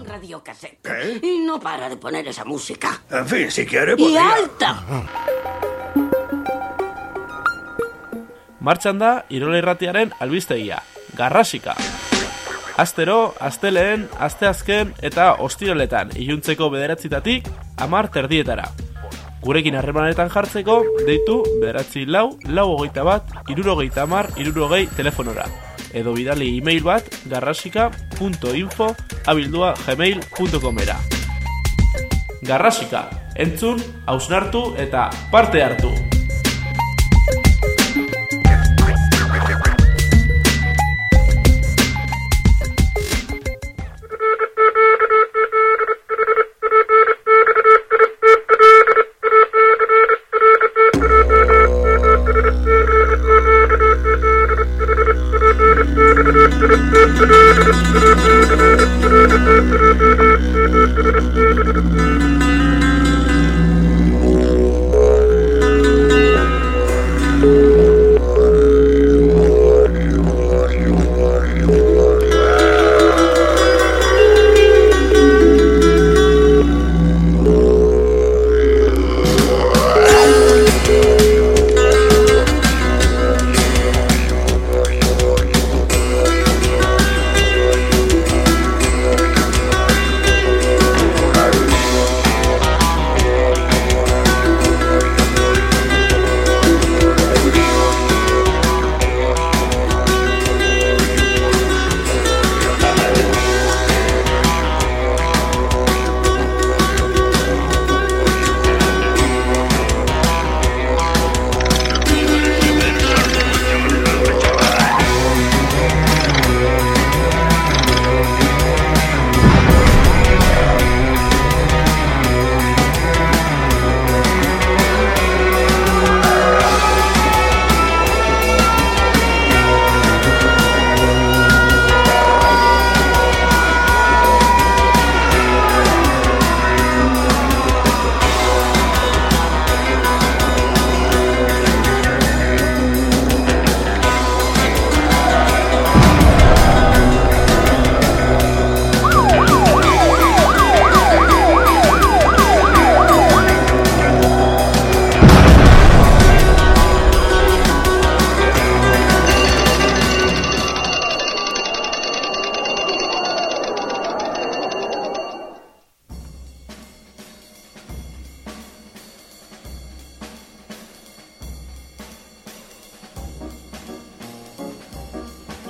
un radiocassette. ¿Qué? Y no para de poner esa música. En fin, si quiere, ¡Y podría... alta! Martxan da Irola Irratiaren albistegia, Garrasika. Astero, asteleen, asteazken eta ostiraletan iluntzeko bederatzitatik amar terdietara. Gurekin harremanetan jartzeko, deitu bederatzi lau, lau hogeita bat, irurogeita amar, irurogei telefonora. Edo bidali e-mail bat garrasika.info abildua gmail.comera. Garrasika, entzun, hausnartu eta parte hartu!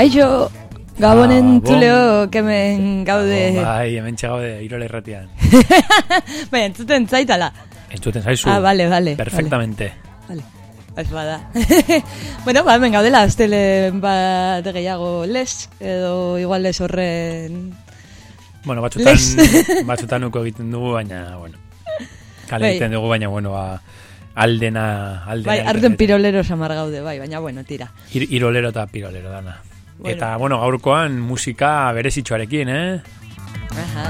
Kaixo, gabonen Gabon. tuleo, kemen gaude. Oh, bai, hemen txagaude irola irratian. Bai, entzuten zaitala. Entzuten zaizu. Ah, vale, vale. Perfectamente. Vale. Ez bada. bueno, ba, hemen gaudela, aztele bat gehiago les, edo igual les horren... Bueno, batzutan, batzutan uko egiten dugu, baina, bueno. Kale Bai. egiten dugu, baina, bueno, ba, aldena, aldena. Bai, dute. pirolero samar gaude, bai, baina bueno, tira. Ir, irolero eta pirolero dana. Bueno. Eta, bueno, gaurkoan musika berezitxoarekin, eh? Aha.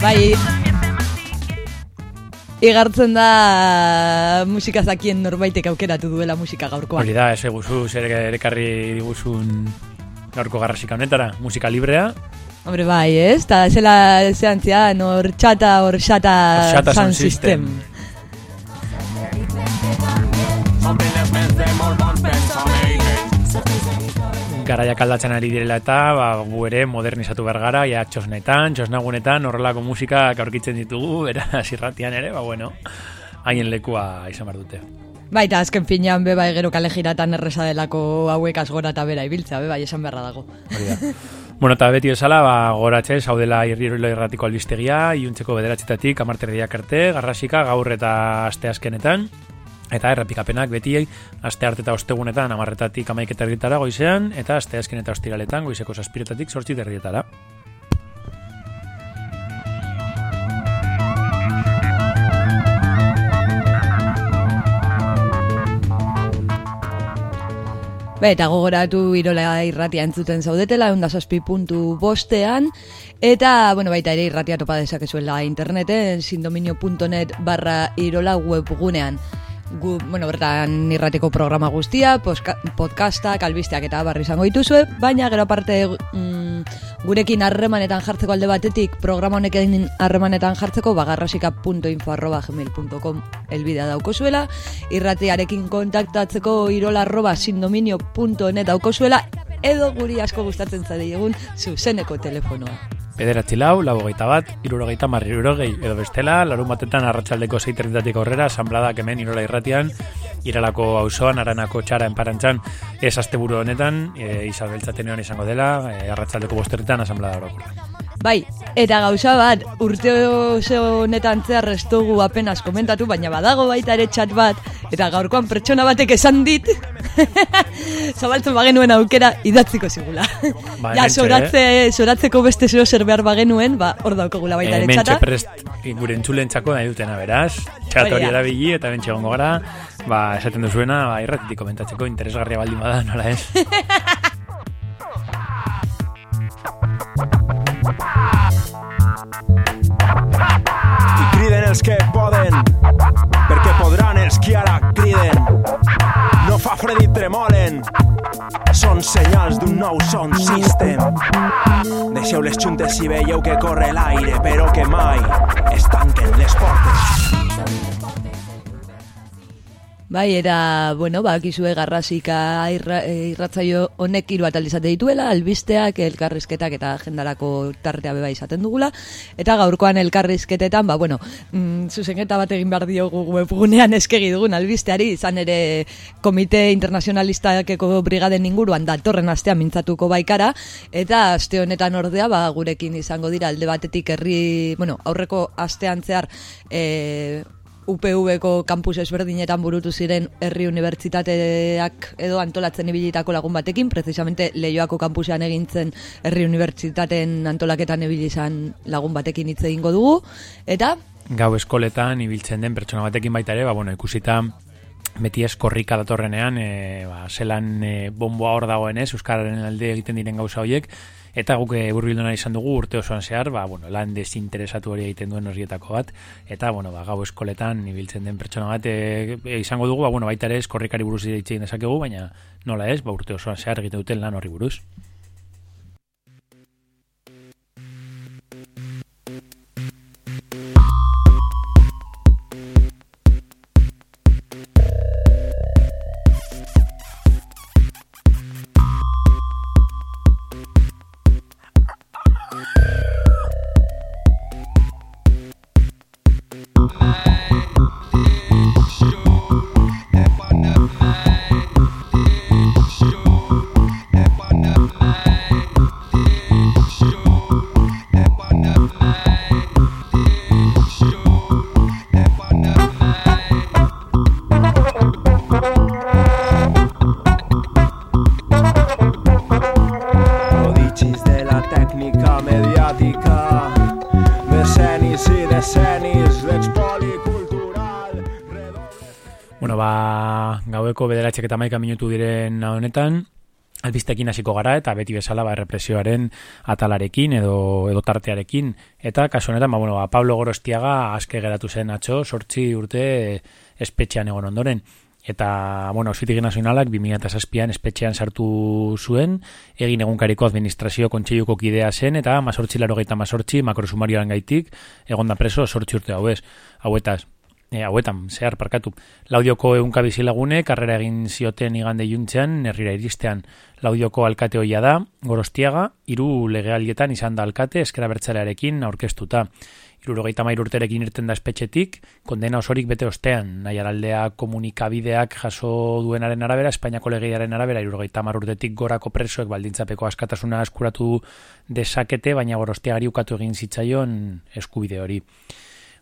Bai, igartzen da musika zakien norbaitek aukeratu duela musika gaurkoan. Hori da, ez eguzu, zer erekarri diguzun gaurko garrasika honetara, musika librea, Hombre, bai, ez? Ta zela zean zian, hor txata, hor xata, sound sound system. system. Garaiak aldatzen ari direla eta ba, gu ere modernizatu behar gara, ja txosnetan, txosnagunetan, horrelako musika aurkitzen ditugu, beraz irratian ere, ba bueno, haien lekua izan behar dute. Bai, eta azken finean be bai gero kale jiratan erresa delako hauek asgora eta bera ibiltza, be bai, esan beharra dago. Hori da. bueno, eta beti bezala, ba, goratxe, zaudela irriro irratiko albistegia, iuntzeko bederatzetatik, amarterdiak arte, garrasika, gaur eta aste azkenetan, eta errepikapenak beti aste arte eta ostegunetan amarretatik amaiketa erdietara goizean, eta aste azken eta ostiraletan goizeko saspiretatik sortzi erdietara. Be, eta gogoratu irola irratia entzuten zaudetela, eunda zazpi puntu bostean, eta, bueno, baita ere irratia topa dezakezuela interneten, sindominio.net barra irola webgunean. Gu, bueno, bertan irratiko programa guztia, podcastak, albisteak eta barri izango dituzue, baina gero aparte mm, gurekin harremanetan jartzeko alde batetik, programa honekin harremanetan jartzeko bagarrasika.info arroba gmail.com elbidea daukozuela, irratiarekin kontaktatzeko irola arroba sindominio.net daukozuela, edo guri asko gustatzen zadiegun zuzeneko telefonoa. Bederatzi lau, lau hogeita bat, irurogeita marri irurogei, edo bestela, larun batetan arratsaldeko zeiterritatik aurrera, asanbladak hemen irola irratian, iralako auzoan aranako txara enparantzan, ez asteburu honetan, e, izabeltzatenean izango dela, e, arratsaldeko bosterritan asanblada orokorra. Bai, eta gauza bat, urte oso honetan zehar ez dugu apenas komentatu, baina badago baita ere txat bat, eta gaurkoan pertsona batek esan dit, zabaltzen bagenuen aukera idatziko zigula. Ba, ja, hementxe, soratze, soratzeko beste zeo zer behar bagenuen, ba, hor daukagula baita ere txata. prest gure entzulentzako nahi dutena, beraz, txat hori erabili eta bentxe gongo gara, ba, esaten duzuena, ba, irratitik komentatzeko interesgarria baldin bada, nola ez? i criden els que poden perquè podran els qui ara criden. No fa fred i tremolen són senyals d'un nou sound system. Deixeu les xuntes si veieu que corre l'aire però que mai es tanquen les portes Bai, era, bueno, ba, kizue garrasika irra, eh, irratzaio honek hiru atal izate dituela, albisteak, elkarrizketak eta agendarako tartea beba izaten dugula. Eta gaurkoan elkarrizketetan, ba, bueno, mm, zuzenketa bat egin behar diogu webgunean eskegi dugun albisteari, izan ere komite internazionalistakeko brigaden inguruan datorren astean mintzatuko baikara, eta aste honetan ordea, ba, gurekin izango dira alde batetik herri, bueno, aurreko astean zehar, eh, UPV-ko kampus ezberdinetan burutu ziren herri unibertsitateak edo antolatzen ibilitako lagun batekin, precisamente Leioako kampusean egintzen herri unibertsitateen antolaketan ibili izan lagun batekin hitz egingo dugu, eta Gau eskoletan ibiltzen den pertsona batekin baita ere, ba, bueno, ikusita beti eskorrika datorrenean, e, ba, zelan e, bomboa hor dagoen ez, Euskararen alde egiten diren gauza horiek, eta guk e, burbildu nahi izan dugu urte osoan zehar, ba, bueno, lan desinteresatu hori egiten duen horietako bat, eta, bueno, ba, gau eskoletan ibiltzen den pertsona bat e, e, izango dugu, ba, bueno, baita ere eskorrikari buruz egin dezakegu, baina nola ez, ba, urte osoan zehar egiten duten lan horri buruz. Gaueko bederatxek eta maika minutu diren honetan, albistekin hasiko gara eta beti bezala ba, represioaren atalarekin edo edo tartearekin. Eta kasu honetan ba, bueno, ba, Pablo Gorostiaga aske geratu zen atxo sortzi urte espetxean egon ondoren. Eta bueno, Ausitegi Nazionalak 2007an espetxean sartu zuen egin egunkariko administrazio kontseiluko kidea zen eta mazortzi laro gaita mazortzi makrosumarioan gaitik egon da preso sortzi urte hauez hauetaz e, hauetan, zehar parkatu. Laudioko egunka bizilagune, karrera egin zioten igande juntzean, herrira iristean. Laudioko alkate hoia da, gorostiaga, hiru legealietan izan da alkate, eskera bertzalearekin aurkeztuta. Irurogeita mair urterekin irten da espetxetik, kondena osorik bete ostean, nahi araldea komunikabideak jaso duenaren arabera, Espainiako legeiaren arabera, irurogeita mar urtetik gorako presoek baldintzapeko askatasuna eskuratu desakete, baina gorostiagari ukatu egin zitzaion eskubide hori.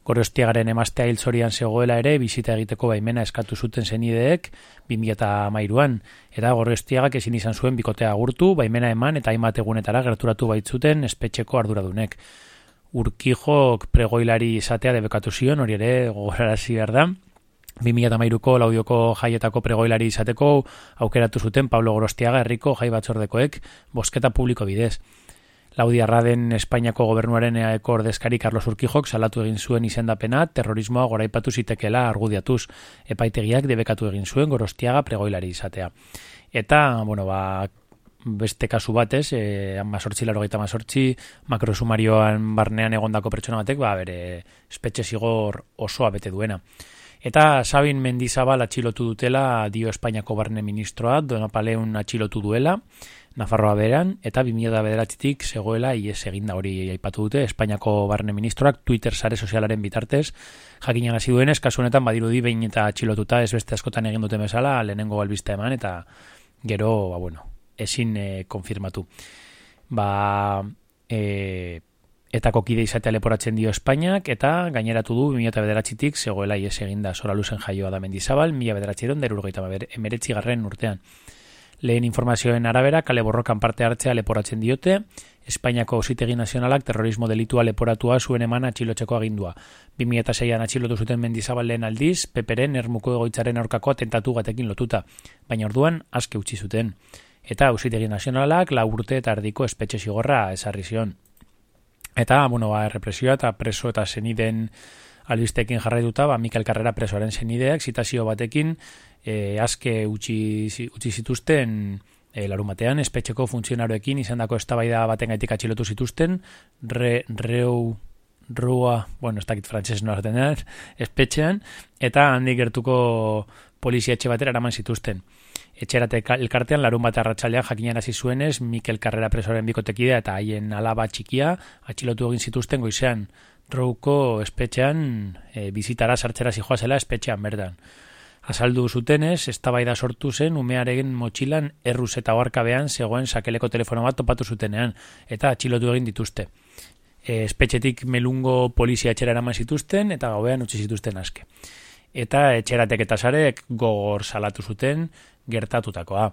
Gorostiagaren emaztea hil zorian zegoela ere, bizita egiteko baimena eskatu zuten zenideek 2008an, eta Gorostiagak ezin izan zuen bikotea agurtu, baimena eman eta hainbat egunetara gerturatu baitzuten espetxeko arduradunek. Urkijok pregoilari izatea debekatu zion, hori ere gogorarazi behar da, 2008ko laudioko jaietako pregoilari izateko aukeratu zuten Pablo Gorostiaga herriko jai batzordekoek bosketa publiko bidez. Laudi Arraden Espainiako gobernuaren eaeko ordezkari Carlos Urquijok salatu egin zuen izendapena terrorismoa goraipatu zitekela argudiatuz. Epaitegiak debekatu egin zuen gorostiaga pregoilari izatea. Eta, bueno, ba, beste kasu batez, eh, amazortzi, laro gaita amazortzi, makrosumarioan barnean egondako pertsona batek, ba, bere espetxe zigor osoa bete duena. Eta Sabin Mendizabal atxilotu dutela dio Espainiako barne ministroa, Donapaleun atxilotu duela, Nafarroa beran, eta 2000 bederatzitik zegoela IES eginda hori aipatu dute, Espainiako barne ministroak Twitter sare sozialaren bitartez, jakin hasi duenez, kasu honetan badirudi behin eta txilotuta ez beste askotan egin dute bezala, lehenengo albiste eman, eta gero, ba, bueno, ezin e, konfirmatu. Ba, e, eta kokide izatea leporatzen dio Espainiak, eta gaineratu du 2000 bederatzitik zegoela IES eginda, zora luzen jaioa da mendizabal, 2000 bederatziron, derurgoita emeretzi garren urtean. Lehen informazioen arabera, kale borrokan parte hartzea leporatzen diote, Espainiako Ausitegi Nazionalak terrorismo delitua leporatua zuen eman atxilotzeko agindua. 2006an atxilotu zuten mendizabal aldiz, peperen ermuko egoitzaren aurkako atentatu batekin lotuta, baina orduan aske utzi zuten. Eta Ausitegi Nazionalak la urte eta ardiko espetxe zigorra esarri zion. Eta, bueno, ba, represioa eta preso eta zeniden albistekin jarraituta, ba, Mikel Carrera presoaren zenideak, zitazio batekin, e, aske utzi, utzi zituzten e, larumatean, espetxeko funtzionaroekin izandako eztabaida baten gaitik atxilotu zituzten, re, reu, rua, bueno, ez dakit frantxez no espetxean, eta handik gertuko polizia etxe batera eraman zituzten. Etxerate elkartean larun bat arratsalean jakinan hasi zuenez Mikel Carrera presoren bikotekidea eta haien alaba txikia atxilotu egin zituzten goizean rouko espetxean e, bizitara sartzera zijoa zela espetxean berdan. Azaldu zutenez, eztabaida sortu zen umearen motxilan erruz eta oarkabean zegoen sakeleko telefono bat topatu zutenean, eta atxilotu egin dituzte. E, espetxetik melungo polizia etxera eraman zituzten, eta gauean utzi zituzten aske. Eta etxeratek eta zarek gogor salatu zuten gertatutakoa.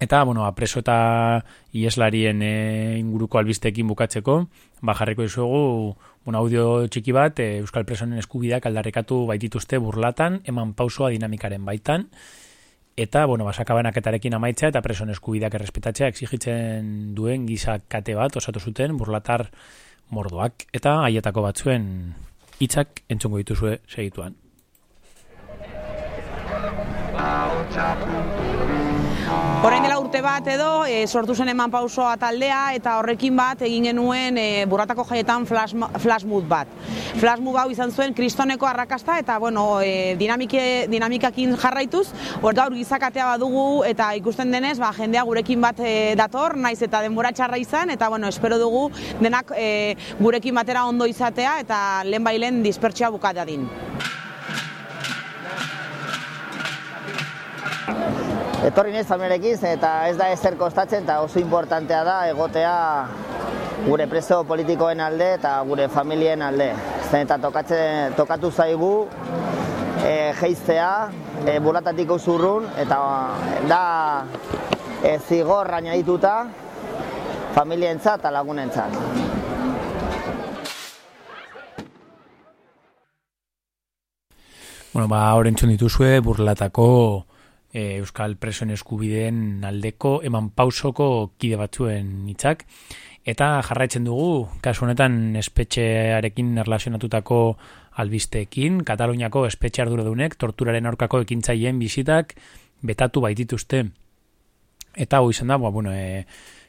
Eta, bueno, apreso eta ieslarien e, inguruko albistekin bukatzeko, bajarreko izugu, un audio txiki bat, e, Euskal Presonen eskubidak aldarrekatu baitituzte burlatan, eman pausua dinamikaren baitan, eta, bueno, basakabanaketarekin amaitza eta presonen eskubidak errespetatzea exigitzen duen gizakate bat, osatu zuten, burlatar mordoak, eta haietako batzuen hitzak entzungo dituzue segituan. Horain dela urte bat edo e, sortu zen eman pausoa taldea eta horrekin bat egin genuen e, burratako jaietan flash, flash mood bat. Flash mood hau izan zuen kristoneko arrakasta eta bueno, e, dinamike, dinamikakin jarraituz, hor gaur gizakatea badugu eta ikusten denez, ba, jendea gurekin bat e, dator, naiz eta denbora txarra izan eta bueno, espero dugu denak e, gurekin batera ondo izatea eta lehen bailen dispertsioa bukatea din. Etorri nez familiarekin eta ez da ezer kostatzen eta oso importantea da egotea gure preso politikoen alde eta gure familien alde. Zen eta tokatzen, tokatu zaigu e, geiztea e, buratatik zurrun eta da e, zigor dituta familientzat eta lagunentzat. Bueno, ba, horrentzun dituzue, burlatako e, Euskal Presoen eskubideen aldeko eman pausoko kide batzuen hitzak Eta jarraitzen dugu, kasu honetan espetxearekin erlazionatutako albisteekin, Kataluniako espetxe arduradunek torturaren aurkako ekintzaileen bizitak betatu baitituzte. Eta hau izan da, ba, bueno, e,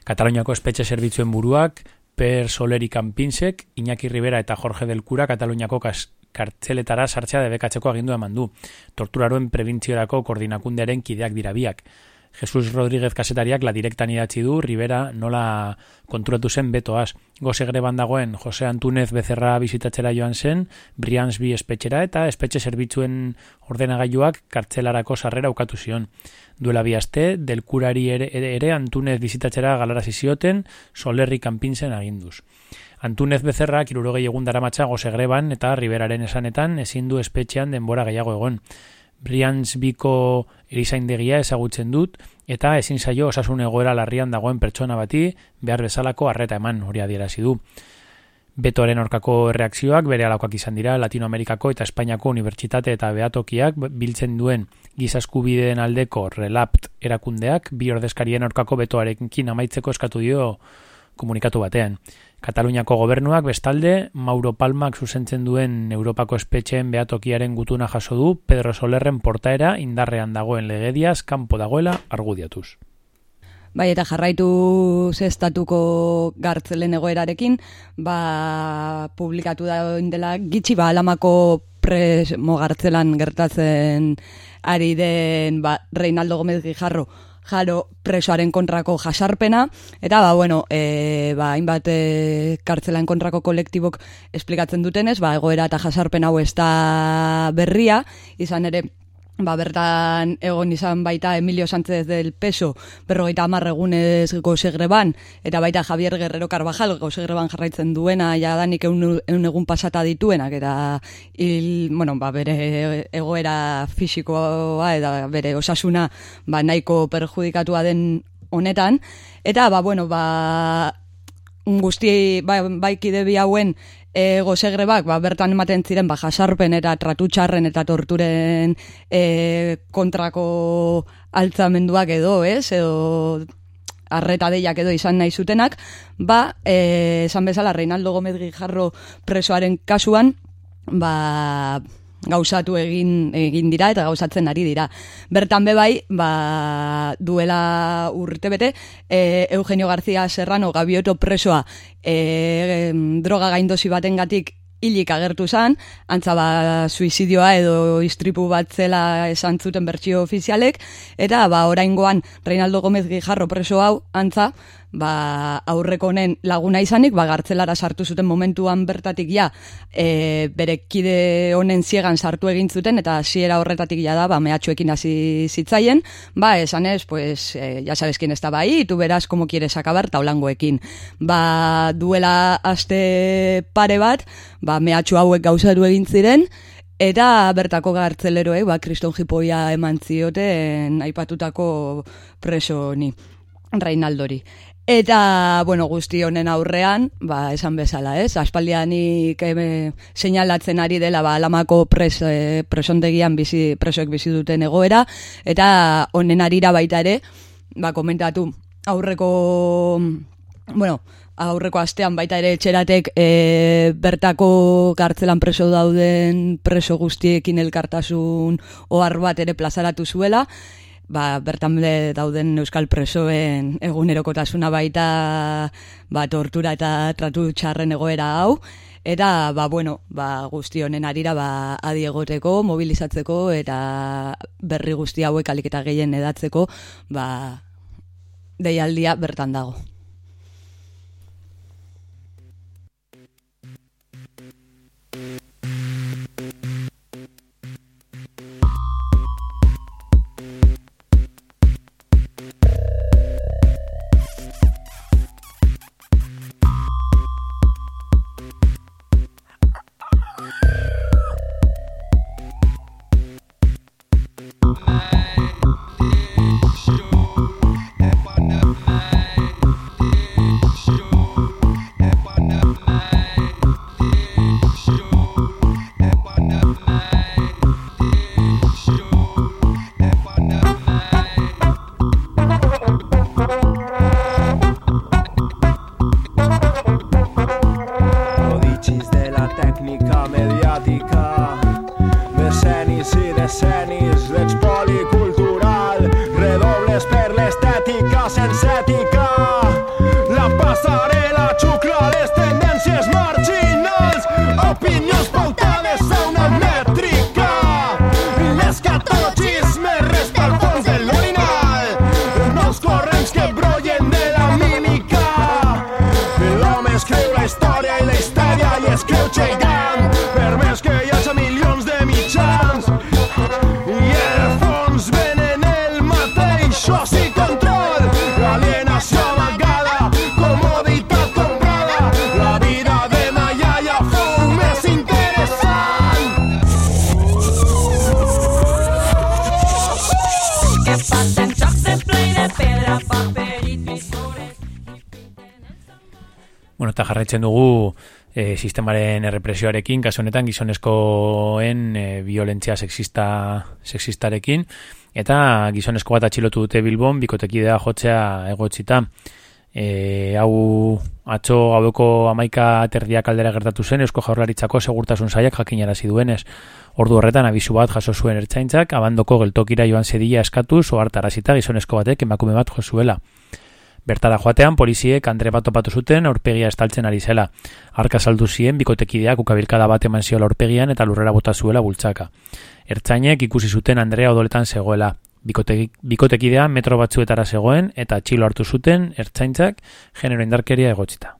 Kataluniako espetxe zerbitzuen buruak, Per Soleri Kanpinsek, Iñaki Rivera eta Jorge del Cura Kataluniako kartzeletara sartzea debekatzeko agindu eman du. Torturaroen prebintziorako koordinakundearen kideak dira biak. Jesus Rodríguez kasetariak la direktan idatzi du, Rivera nola konturatu zen betoaz. Goze greban dagoen Jose Antunez Becerra bizitatzera joan zen, Brians bi espetxera eta espetxe zerbitzuen ordenagailuak kartzelarako sarrera ukatu zion. Duela bi aste, del kurari ere, ere Antunez bizitatzera galarazi zioten, solerri kanpintzen aginduz. Antunez Becerra kirurogei egun daramatza goze greban eta Riberaren esanetan ezin du espetxean denbora gehiago egon. Brians biko erizaindegia ezagutzen dut, eta ezin zaio osasun egoera larrian dagoen pertsona bati behar bezalako harreta eman hori adierazi du. Betoaren orkako reakzioak bere alakoak izan dira Latinoamerikako eta Espainiako unibertsitate eta beatokiak biltzen duen gizaskubideen aldeko relapt erakundeak bi ordezkarien orkako betoarekin amaitzeko eskatu dio komunikatu batean. Kataluniako gobernuak bestalde, Mauro Palmak zuzentzen duen Europako espetxeen behatokiaren gutuna jaso du Pedro Solerren portaera indarrean dagoen legediaz kanpo dagoela argudiatuz. Bai, eta jarraitu zestatuko gartzelen egoerarekin, ba, publikatu da indela gitxi ba, alamako presmo gartzelan gertatzen ari den ba, Reinaldo Gomez Gijarro jaro presoaren kontrako jasarpena, eta ba, bueno, e, ba, hainbat e, kartzelan kontrako kolektibok esplikatzen dutenez, ba, egoera eta jasarpen hau ez da berria, izan ere, ba, bertan egon izan baita Emilio Sánchez del Peso berrogeita hamar egunez gozegreban eta baita Javier Guerrero Carvajal gozegreban jarraitzen duena jadanik eun egun pasata dituenak eta il, bueno, ba, bere egoera fisikoa eta bere osasuna ba, nahiko perjudikatua den honetan. Eta ba, bueno, ba, guzti ba, baikide bi hauen e, gozegrebak, ba, bertan ematen ziren, ba, jasarpen eta tratutxarren eta torturen e, kontrako altzamenduak edo, ez, edo arreta deiak edo izan nahi zutenak, ba, e, esan bezala, Reinaldo Gomez Gijarro presoaren kasuan, ba, gauzatu egin egin dira eta gauzatzen ari dira. Bertan be bai, ba, duela urte bete, e, Eugenio García Serrano Gabioto presoa e, droga gaindosi batengatik hilik agertu zan, antza ba, suizidioa edo istripu bat zela esan zuten bertsio ofizialek, eta ba, oraingoan Reinaldo Gomez Gijarro preso hau, antza, ba, aurreko honen laguna izanik, ba, gartzelara sartu zuten momentuan bertatik ja, e, bere kide honen ziegan sartu egin zuten, eta hasiera horretatik ja da, ba, mehatxuekin hasi zitzaien, ba, esan ez, pues, e, ya sabes quién está bai, tu beraz como quieres acabar, taulangoekin. Ba, duela aste pare bat, ba, mehatxu hauek gauzatu egin ziren, Eta bertako gartzeleroek, ba, kriston jipoia eman zioten aipatutako preso ni, Reinaldori. Eta, bueno, guzti honen aurrean, ba, esan bezala, ez? Aspaldianik e, seinalatzen ari dela, ba, alamako pres, e, presontegian bizi, presoek bizi duten egoera, eta honen arira baita ere, ba, komentatu, aurreko, bueno, aurreko astean baita ere etxeratek e, bertako gartzelan preso dauden preso guztiekin elkartasun ohar bat ere plazaratu zuela, ba, bertan dauden euskal presoen egunerokotasuna baita ba, tortura eta tratu txarren egoera hau, eta ba, bueno, ba, guzti honen arira ba, adiegoteko, mobilizatzeko eta berri guzti hauek aliketa gehien edatzeko ba, deialdia bertan dago. Jarraitzen dugu e, sistemaren errepresioarekin, kasu honetan gizonezkoen e, violentzia sexista, sexistarekin, eta gizonezko bat atxilotu dute Bilbon, bikotekidea jotzea egotzita. E, hau atzo gaueko amaika aterdiak aldera gertatu zen, Eusko Jaurlaritzako segurtasun saiak jakinarazi duenez. Ordu horretan abisu bat jaso zuen ertzaintzak, abandoko geltokira joan zedila eskatuz, ohartarazita gizonezko batek emakume bat jo zuela. Bertara joatean, poliziek Andre bat topatu zuten aurpegia estaltzen ari zela. Arka saldu zien, bikotekideak ukabilkada bat eman ziola aurpegian eta lurrera bota zuela bultzaka. Ertzainek ikusi zuten Andrea odoletan zegoela. Bikote, bikotekidea metro batzuetara zegoen eta txilo hartu zuten ertzaintzak genero indarkeria egotzita.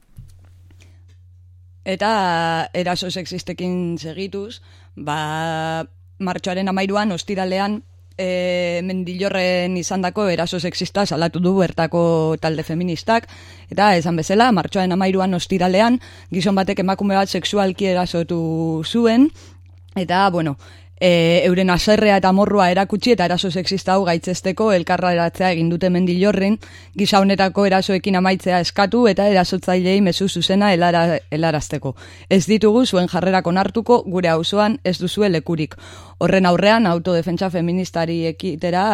Eta eraso sexistekin segituz, ba, martxoaren amairuan, ostiralean, e, mendilorren izandako eraso sexista salatu du bertako talde feministak, eta esan bezala, martxoaren amairuan ostiralean, gizon batek emakume bat sexualki erasotu zuen, eta, bueno, e, euren aserrea eta morrua erakutsi eta eraso sexista hau gaitzesteko elkarra eratzea egin dute mendilorren, gisa honetako erasoekin amaitzea eskatu eta erasotzailei mezu zuzena helara, helarazteko. Ez ditugu zuen jarrerak onartuko gure auzoan ez duzue lekurik. Horren aurrean autodefentsa feministari ekitera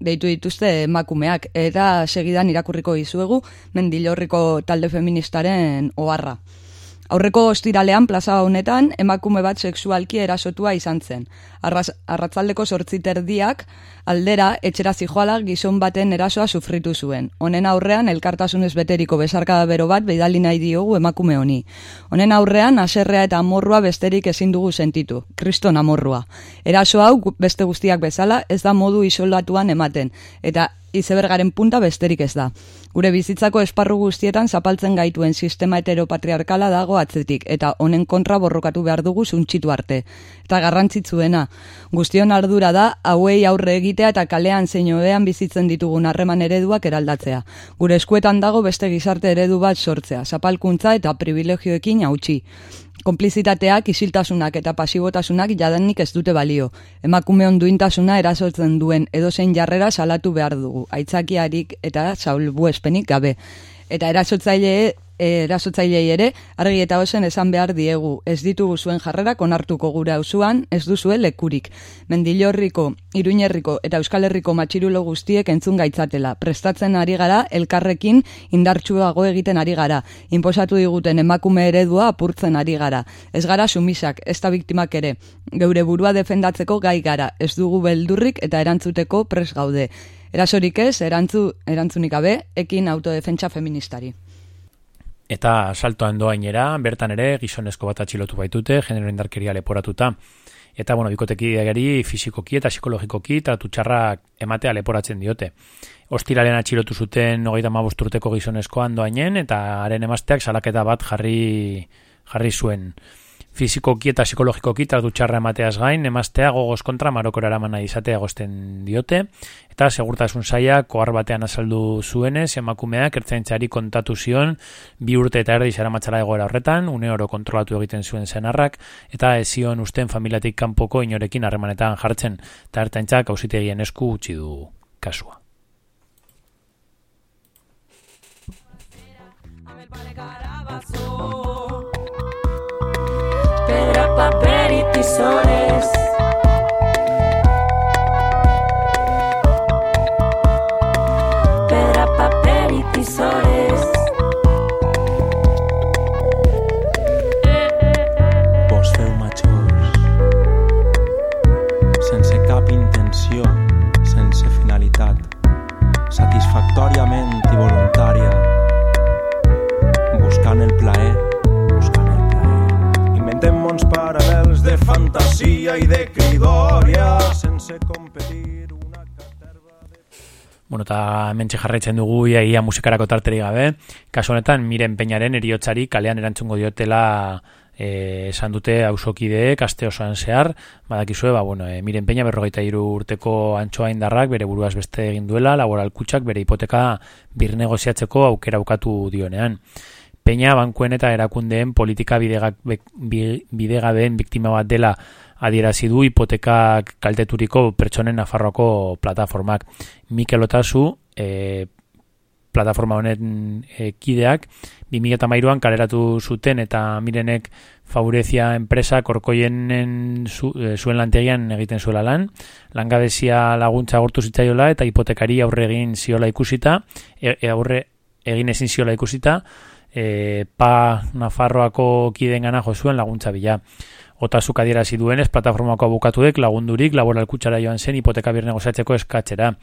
deitu dituzte emakumeak eta segidan irakurriko dizuegu mendilorriko talde feministaren oharra. Aurreko ostiralean plaza honetan emakume bat sexualki erasotua izan zen. Arraz, arratzaldeko sortziterdiak aldera etxera zijoala gizon baten erasoa sufritu zuen. Honen aurrean elkartasunez beteriko besarkada bero bat beidali nahi diogu emakume honi. Honen aurrean aserrea eta amorrua besterik ezin dugu sentitu. Kriston amorrua. Eraso hau beste guztiak bezala ez da modu isolatuan ematen. Eta izebergaren punta besterik ez da. Gure bizitzako esparru guztietan zapaltzen gaituen sistema heteropatriarkala dago atzetik, eta honen kontra borrokatu behar dugu suntxitu arte. Eta garrantzitzuena, guztion ardura da, hauei aurre egitea eta kalean zein hobean bizitzen ditugun harreman ereduak eraldatzea. Gure eskuetan dago beste gizarte eredu bat sortzea, zapalkuntza eta privilegioekin hautsi. Konplizitateak, isiltasunak eta pasibotasunak jadanik ez dute balio. Emakume onduintasuna erasotzen duen edozein jarrera salatu behar dugu, aitzakiarik eta saulbuespenik gabe. Eta erasotzaile erasotzailei ere, argi eta ozen esan behar diegu, ez ditugu zuen jarrerak onartuko gure auzuan ez duzue lekurik. Mendillorriko, Iruñerriko eta Euskal Herriko matxirulo guztiek entzun gaitzatela. Prestatzen ari gara, elkarrekin indartsuago egiten ari gara. Inposatu diguten emakume eredua apurtzen ari gara. Ez gara sumisak, ez da biktimak ere. Geure burua defendatzeko gai gara, ez dugu beldurrik eta erantzuteko pres gaude. Erasorik ez, erantzu, erantzunik gabe, ekin autodefentsa feministari. Eta saltoan doainera, bertan ere, gizonezko bat atxilotu baitute, genero indarkeria leporatuta. Eta, bueno, bikotekideageri fisikoki eta psikologikoki tratu txarrak ematea leporatzen diote. Ostiralen atxilotu zuten hogeita urteko gizonezkoan doainen, eta haren emazteak salaketa bat jarri, jarri zuen. Fisikoki eta psikologikoki tratu txarra emateaz gain, emaztea gogoz kontra marokora eraman nahi izatea gosten diote, eta segurtasun saia kohar batean azaldu zuenez, emakumeak ertzaintzari kontatu zion, bi urte eta erdi zaramatxara egoera horretan, une oro kontrolatu egiten zuen zenarrak, eta ez zion usten familiatik kanpoko inorekin harremanetan jartzen, eta ertzaintzak ausitegien esku utzi du kasua. Pedra, visores. Pedra, papel y tisores. Soria i de Cridòria sense competir una Bueno, eta hemen jarraitzen dugu ia, ia musikarako tarteri gabe. Kasu honetan, miren peñaren eriotzari kalean erantzungo diotela eh, esan dute ausokideek aste osoan zehar, badakizue, ba, bueno, e, miren peña berrogeita iru urteko antxoa indarrak bere buruaz beste egin duela, laboral kutsak bere hipoteka birnegoziatzeko aukera aukatu dionean. Peña bankuen eta erakundeen politika bidega, bi- bidegabeen biktima bat dela adierazi du hipotekak kalteturiko pertsonen Nafarroako plataformak. Mikel Otazu, e, plataforma honen e, kideak, 2008an kaleratu zuten eta mirenek favorezia enpresa korkoienen zu, e, zuen lantegian egiten zuela lan. Langabezia laguntza gortu zitzaiola eta hipotekari aurre egin ziola ikusita, e, e, aurre egin ezin ziola ikusita, e, pa Nafarroako kideen gana jo zuen laguntza bila. Otazuk adierazi duenez, plataformako abukatuek lagundurik laboral kutsara joan zen hipoteka birnegoziatzeko eskatzera.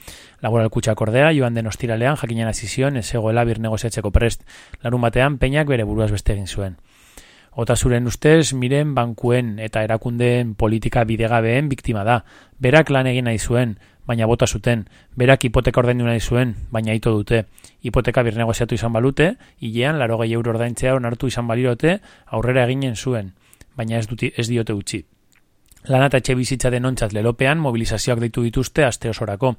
Laboral kutsak ordea joan den ostiralean jakinen azizion ez egoela birnegoziatzeko prest. Larun batean, peinak bere buruaz beste egin zuen. Otazuren ustez, miren bankuen eta erakundeen politika bidegabeen biktima da. Berak lan egin nahi zuen, baina bota zuten. Berak hipoteka ordaindu nahi zuen, baina ito dute. Hipoteka birnegoziatu izan balute, hilean laro gehi euro ordaintzea onartu izan balirote, aurrera eginen zuen, baina ez, duti, ez diote utzi. Lana eta etxe bizitza denontzat lelopean mobilizazioak deitu dituzte aste osorako.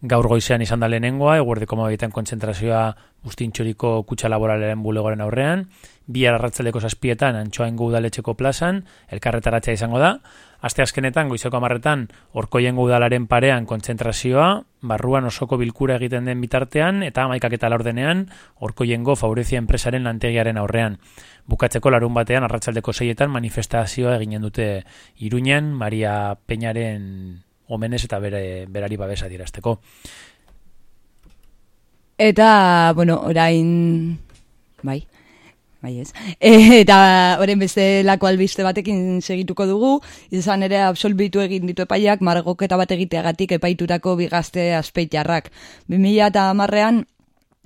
Gaur goizean izan da lehenengoa, eguerdeko mabietan kontzentrazioa ustintxoriko kutsa laboralaren bulegoren aurrean, bi arratzaldeko zazpietan antxoaingo udaletxeko plazan, elkarretaratzea izango da, aste azkenetan goizeko amarretan orkoiengo udalaren parean kontzentrazioa, barruan osoko bilkura egiten den bitartean, eta amaikak eta laurdenean orkoiengo favorezia enpresaren lantegiaren aurrean. Bukatzeko larun batean arratsaldeko seietan manifestazioa eginen dute Iruñan, Maria Peñaren omenez eta bere, berari babesa dirazteko. Eta, bueno, orain... Bai, bai ez. E, eta orain beste lako albiste batekin segituko dugu, izan ere absolbitu egin ditu epaiak margoketa bat egiteagatik epaitutako bigazte aspeitarrak. 2000 eta marrean,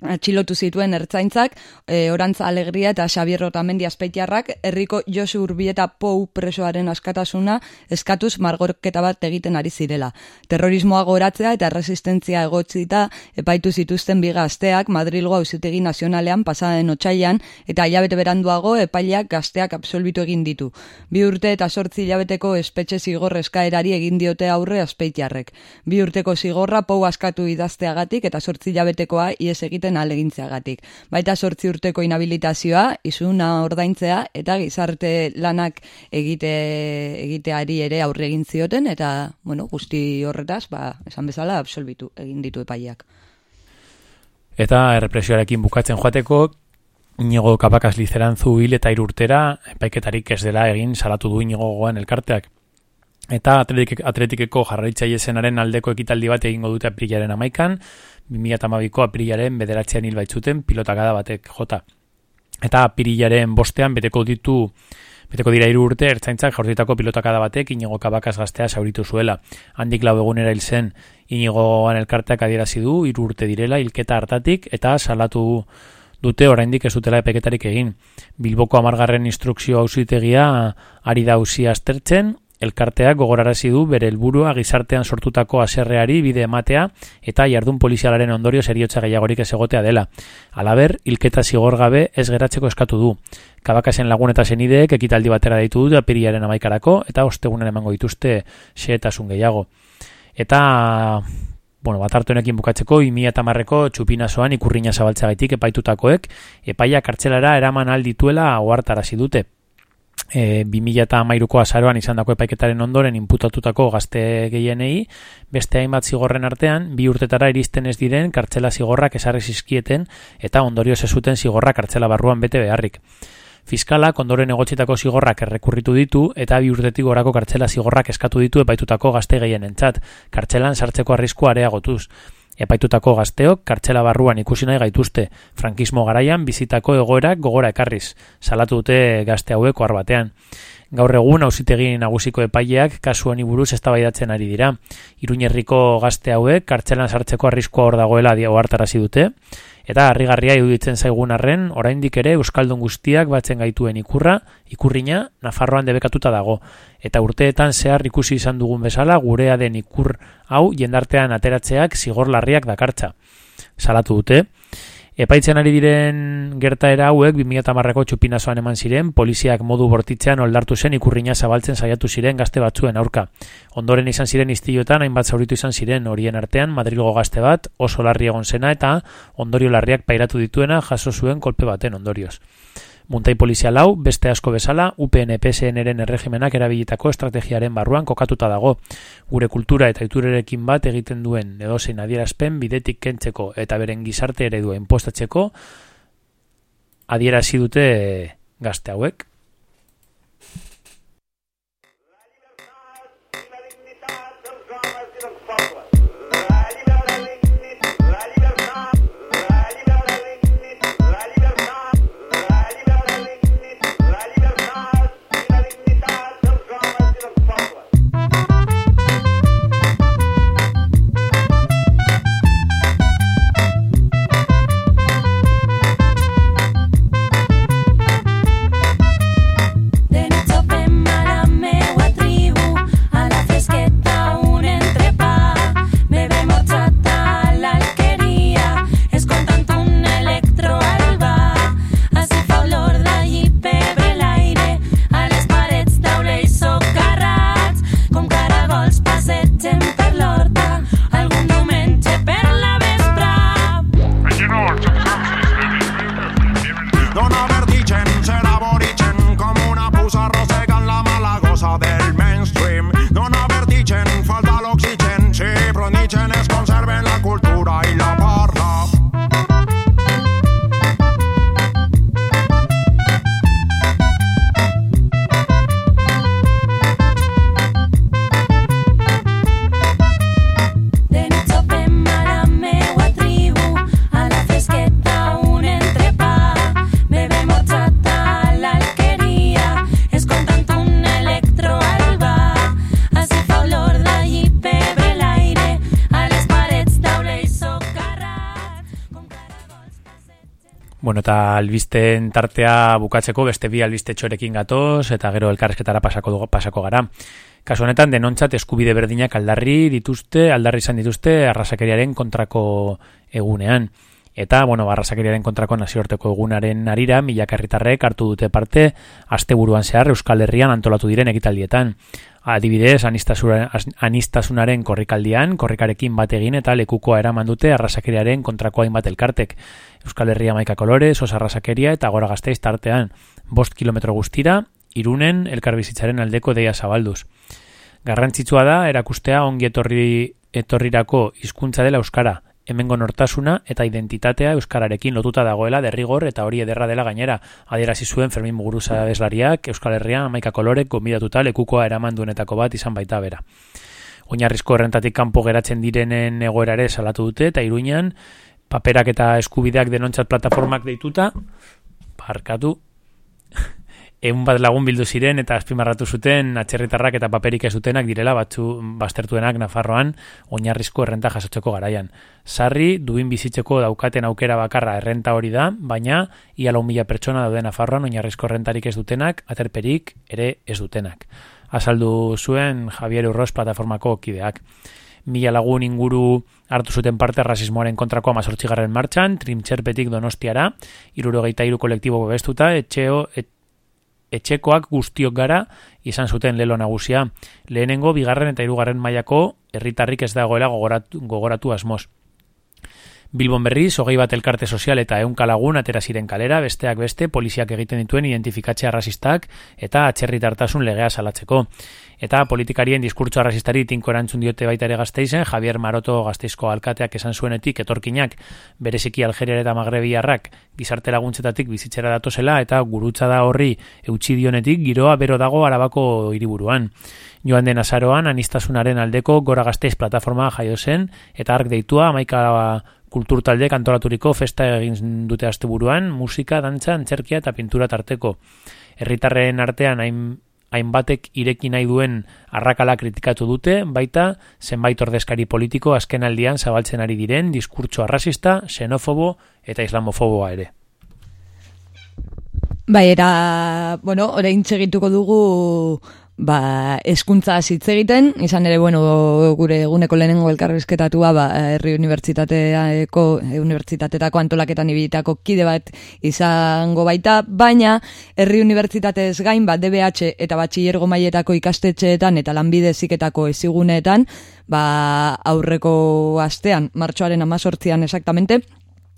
atxilotu zituen ertzaintzak, e, Orantza Alegria eta Xabier Rotamendi azpeitiarrak, herriko Josu Urbieta Pou presoaren askatasuna eskatuz margorketa bat egiten ari zirela. Terrorismoa goratzea eta resistentzia egotzita epaitu zituzten bi gazteak Madrilgo auzitegi nazionalean pasaden otsailean eta hilabete beranduago epaileak gazteak absolbitu egin ditu. Bi urte eta sortzi hilabeteko espetxe zigor eskaerari egin diote aurre azpeitiarrek. Bi urteko zigorra Pou askatu idazteagatik eta sortzi hilabetekoa ies egiten alegintzeagatik. Baita sortzi urteko inhabilitazioa, izuna ordaintzea eta gizarte lanak egite egiteari ere aurre egin zioten eta, bueno, guzti horretaz, ba, esan bezala absolbitu egin ditu epaiak. Eta errepresioarekin bukatzen joateko, Inigo Kapakaz lizeranzu hil eta irurtera, epaiketarik ez dela egin salatu du Inigo gogoan elkarteak. Eta atletik, atletikeko jarraitzaile zenaren aldeko ekitaldi bat egingo dute aprilaren amaikan, 2008ko aprilaren bederatzean hil baitzuten pilotakada batek jota. Eta aprilaren bostean beteko ditu Beteko dira hiru urte, ertzaintzak jaurtitako pilotakada batek inigo kabakaz gaztea sauritu zuela. Handik lau egunera hil zen inigoan elkarteak adierazi du, hiru urte direla, hilketa hartatik, eta salatu dute oraindik ez dutela epeketarik egin. Bilboko amargarren instrukzio hausitegia ari da hausia aztertzen, elkarteak gogorarazi du bere helburua gizartean sortutako aserreari bide ematea eta jardun polizialaren ondorio seriotza gehiagorik ez egotea dela. Alaber, hilketa zigor gabe ez geratzeko eskatu du. Kabakasen lagun eta senideek ekitaldi batera deitu du apiriaren amaikarako eta ostegunen emango dituzte xeetasun gehiago. Eta bueno, bat hartu honekin bukatzeko, 2008ko txupinazoan ikurriña zabaltzagaitik epaitutakoek, epaia kartzelara eraman aldituela ohartarazi dute e, 2008ko azaroan izan dako epaiketaren ondoren inputatutako gazte gehienei, beste hainbat zigorren artean, bi urtetara iristen ez diren kartzela zigorrak esarri zizkieten eta ondorio zezuten zigorra kartzela barruan bete beharrik. Fiskalak ondoren egotzitako zigorrak errekurritu ditu eta bi urtetik gorako kartzela zigorrak eskatu ditu epaitutako gazte gehienentzat, kartzelan sartzeko arriskua areagotuz. Epaitutako gazteok kartzela barruan ikusi nahi gaituzte, frankismo garaian bizitako egoerak gogora ekarriz, salatu dute gazte haueko arbatean. Gaur egun auzitegi nagusiko epaileak kasu honi buruz eztabaidatzen ari dira. Iruñerriko gazte hauek kartzelan sartzeko arriskua hor dagoela dio hartarazi dute Eta harrigarria iruditzen zaigun arren, oraindik ere Euskaldun guztiak batzen gaituen ikurra, ikurrina, Nafarroan debekatuta dago. Eta urteetan zehar ikusi izan dugun bezala, gurea den ikur hau jendartean ateratzeak zigor larriak dakartza. Salatu dute. Epaitzen ari diren gertaera hauek 2008ko txupinazoan eman ziren, poliziak modu bortitzean oldartu zen ikurrina zabaltzen saiatu ziren gazte batzuen aurka. Ondoren izan ziren iztiloetan hainbat zauritu izan ziren horien artean Madrilgo gazte bat oso larri egon zena eta ondorio larriak pairatu dituena jaso zuen kolpe baten ondorioz. Muntai polizia lau, beste asko bezala, UPN PSN-eren erregimenak erabilitako estrategiaren barruan kokatuta dago. Gure kultura eta iturerekin bat egiten duen edozein adierazpen bidetik kentzeko eta beren gizarte eredua inpostatzeko adierazi dute gazte hauek. Albisten tartea bukatzeko beste bi albiste txorekin gatoz eta gero elkarrezketara pasako, pasako gara. Kasu honetan denontzat eskubide berdinak aldarri dituzte, aldarri izan dituzte arrasakeriaren kontrako egunean. Eta, bueno, arrasakeriaren kontrako nazioarteko egunaren arira, milaka herritarrek hartu dute parte, asteburuan zehar Euskal Herrian antolatu diren ekitaldietan. Adibidez, anistasunaren korrikaldian, korrikarekin bat egin eta lekukoa eraman dute arrasakeriaren kontrako hainbat elkartek. Euskal Herria maika kolorez, osa arrasakeria eta gora gazteiz tartean. Bost kilometro guztira, irunen elkarbizitzaren aldeko deia zabalduz. Garrantzitsua da, erakustea ongi etorri etorrirako hizkuntza dela euskara, hemengo nortasuna eta identitatea euskararekin lotuta dagoela derrigor eta hori ederra dela gainera. Adierazi zuen Fermin Muguruza bezlariak Euskal Herria amaika kolorek gonbidatuta lekukoa eraman duenetako bat izan baita bera. Oinarrizko errentatik kanpo geratzen direnen egoera ere salatu dute eta iruinan paperak eta eskubideak denontzat plataformak deituta parkatu egun bat lagun bildu ziren eta azpimarratu zuten atxerritarrak eta paperik ez dutenak direla batzu baztertuenak Nafarroan oinarrizko errenta jasotzeko garaian. Sarri, duin bizitzeko daukaten aukera bakarra errenta hori da, baina ia lau mila pertsona daude Nafarroan oinarrizko errentarik ez dutenak, aterperik ere ez dutenak. Azaldu zuen Javier Urroz plataformako kideak. Mila lagun inguru hartu zuten parte rasismoaren kontrako amazortzigarren martxan, trimtxerpetik donostiara, irurogeita iru kolektibo bebestuta, etxeo, et, etxekoak guztiok gara izan zuten lelo nagusia. Lehenengo, bigarren eta hirugarren mailako herritarrik ez dagoela gogoratu, gogoratu asmoz. Bilbon berriz, hogei bat elkarte sozial eta ehunka lagun atera ziren kalera, besteak beste, poliziak egiten dituen identifikatzea rasistak eta atxerritartasun legea salatzeko. Eta politikarien diskurtso rasistari tinko erantzun diote baita ere gazteizen, Javier Maroto gazteizko alkateak esan zuenetik etorkinak bereziki Algeria eta Magrebiarrak gizarte laguntzetatik bizitzera datozela eta gurutza da horri eutxi dionetik giroa bero dago arabako hiriburuan. Joan den azaroan, anistasunaren aldeko gora gazteiz plataforma jaio zen, eta ark deitua amaika kultur talde antolaturiko festa egin dute asteburuan, musika, dantza, antzerkia eta pintura tarteko. Herritarren artean hain hainbatek ireki nahi duen arrakala kritikatu dute, baita zenbait ordezkari politiko azken aldian zabaltzen ari diren diskurtso arrasista, xenofobo eta islamofoboa ere. Bai, era, bueno, orain txegituko dugu ba, eskuntza hitz egiten, izan ere, bueno, gure eguneko lehenengo elkarrizketatua, ba, herri unibertsitateako, unibertsitateetako antolaketan ibitako kide bat izango baita, baina herri unibertsitatez gain, ba, DBH eta batxillergo maietako ikastetxeetan eta lanbide ziketako eziguneetan, ba, aurreko astean, martxoaren amazortzian exactamente,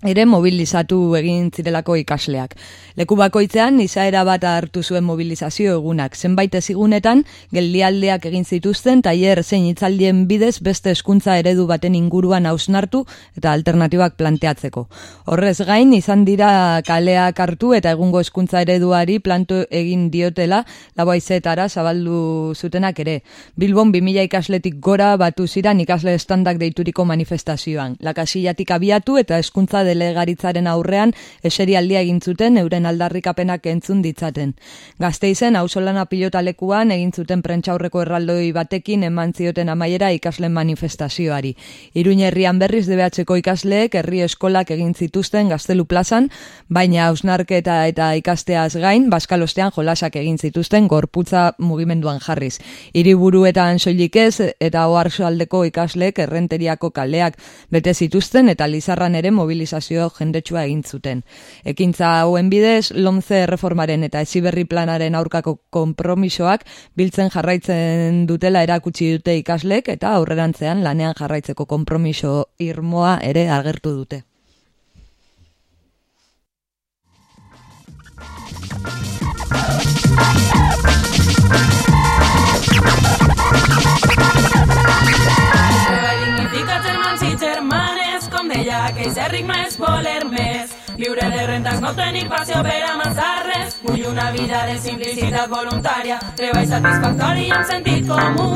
ere mobilizatu egin zirelako ikasleak. Leku bakoitzean izaera bat hartu zuen mobilizazio egunak. Zenbait ezigunetan geldialdeak egin zituzten tailer zein hitzaldien bidez beste hezkuntza eredu baten inguruan hausnartu eta alternatibak planteatzeko. Horrez gain izan dira kaleak hartu eta egungo hezkuntza ereduari planto egin diotela laboaizetara zabaldu zutenak ere. Bilbon 2000 ikasletik gora batu ziran ikasle estandak deituriko manifestazioan. Lakasillatik abiatu eta hezkuntza delegaritzaren aurrean eserialdia egin zuten euren aldarrikapenak entzun ditzaten. Gazteizen ausolana pilotalekuan egin zuten prentxaurreko erraldoi batekin eman zioten amaiera ikaslen manifestazioari. Iruin herrian berriz DBHko ikasleek herri eskolak egin zituzten Gaztelu plazan, baina ausnarketa eta ikasteaz gain, baskalostean jolasak egin zituzten gorputza mugimenduan jarriz. Hiriburuetan soilik ez eta oarsoaldeko ikasleek errenteriako kaleak bete zituzten eta lizarran ere mobilizazioa jendetsua egin zuten. Ekintza hauen bidez, lomze reformaren eta eziberri planaren aurkako konpromisoak biltzen jarraitzen dutela erakutsi dute ikaslek eta aurrerantzean lanean jarraitzeko konpromiso irmoa ere agertu dute. Deia aquell Zèrric més voler més. Lliure de rentes, no tenir passió per amassar res. Vull una vida de simplicitat voluntària, treball satisfactori i amb sentit comú.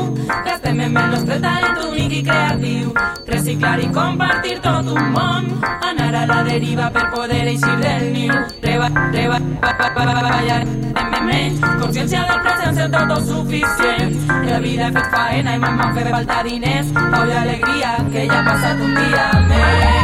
Gastem en el nostre talent únic i creatiu, reciclar i compartir tot un món. Anar a la deriva per poder eixir del niu. Treball, treball, treballar en menys, consciència del present sent autosuficient. La vida he fet faena i m'han fet falta diners, pau i alegria que ja ha passat un dia més.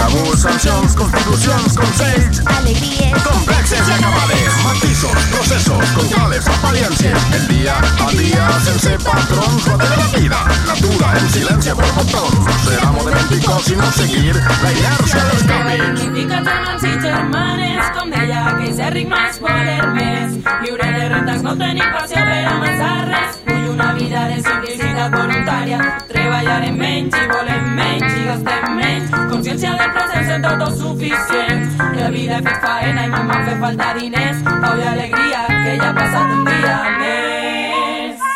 Tabús, sancions, constitucions, consells, Alegries. complexes i acabades, matisos, processos, controles, apariències. El dia a dia sense patrons, roda de la vida, natura en silenci por botons. No ser amo de menticos, sinó seguir la inèrcia dels camins. Reivindica germans i germanes, com deia aquell Zèrric més voler més. Lliure de rentes, no tenir passió per amassar res. Una vida de simplicitat voluntària, treballarem menys i volem menys i gastem menys. Consciència del present sent autosuficient. Que la vida fet faena i m'han fet falta diners. Pau i alegria, que ja ha passat un dia més.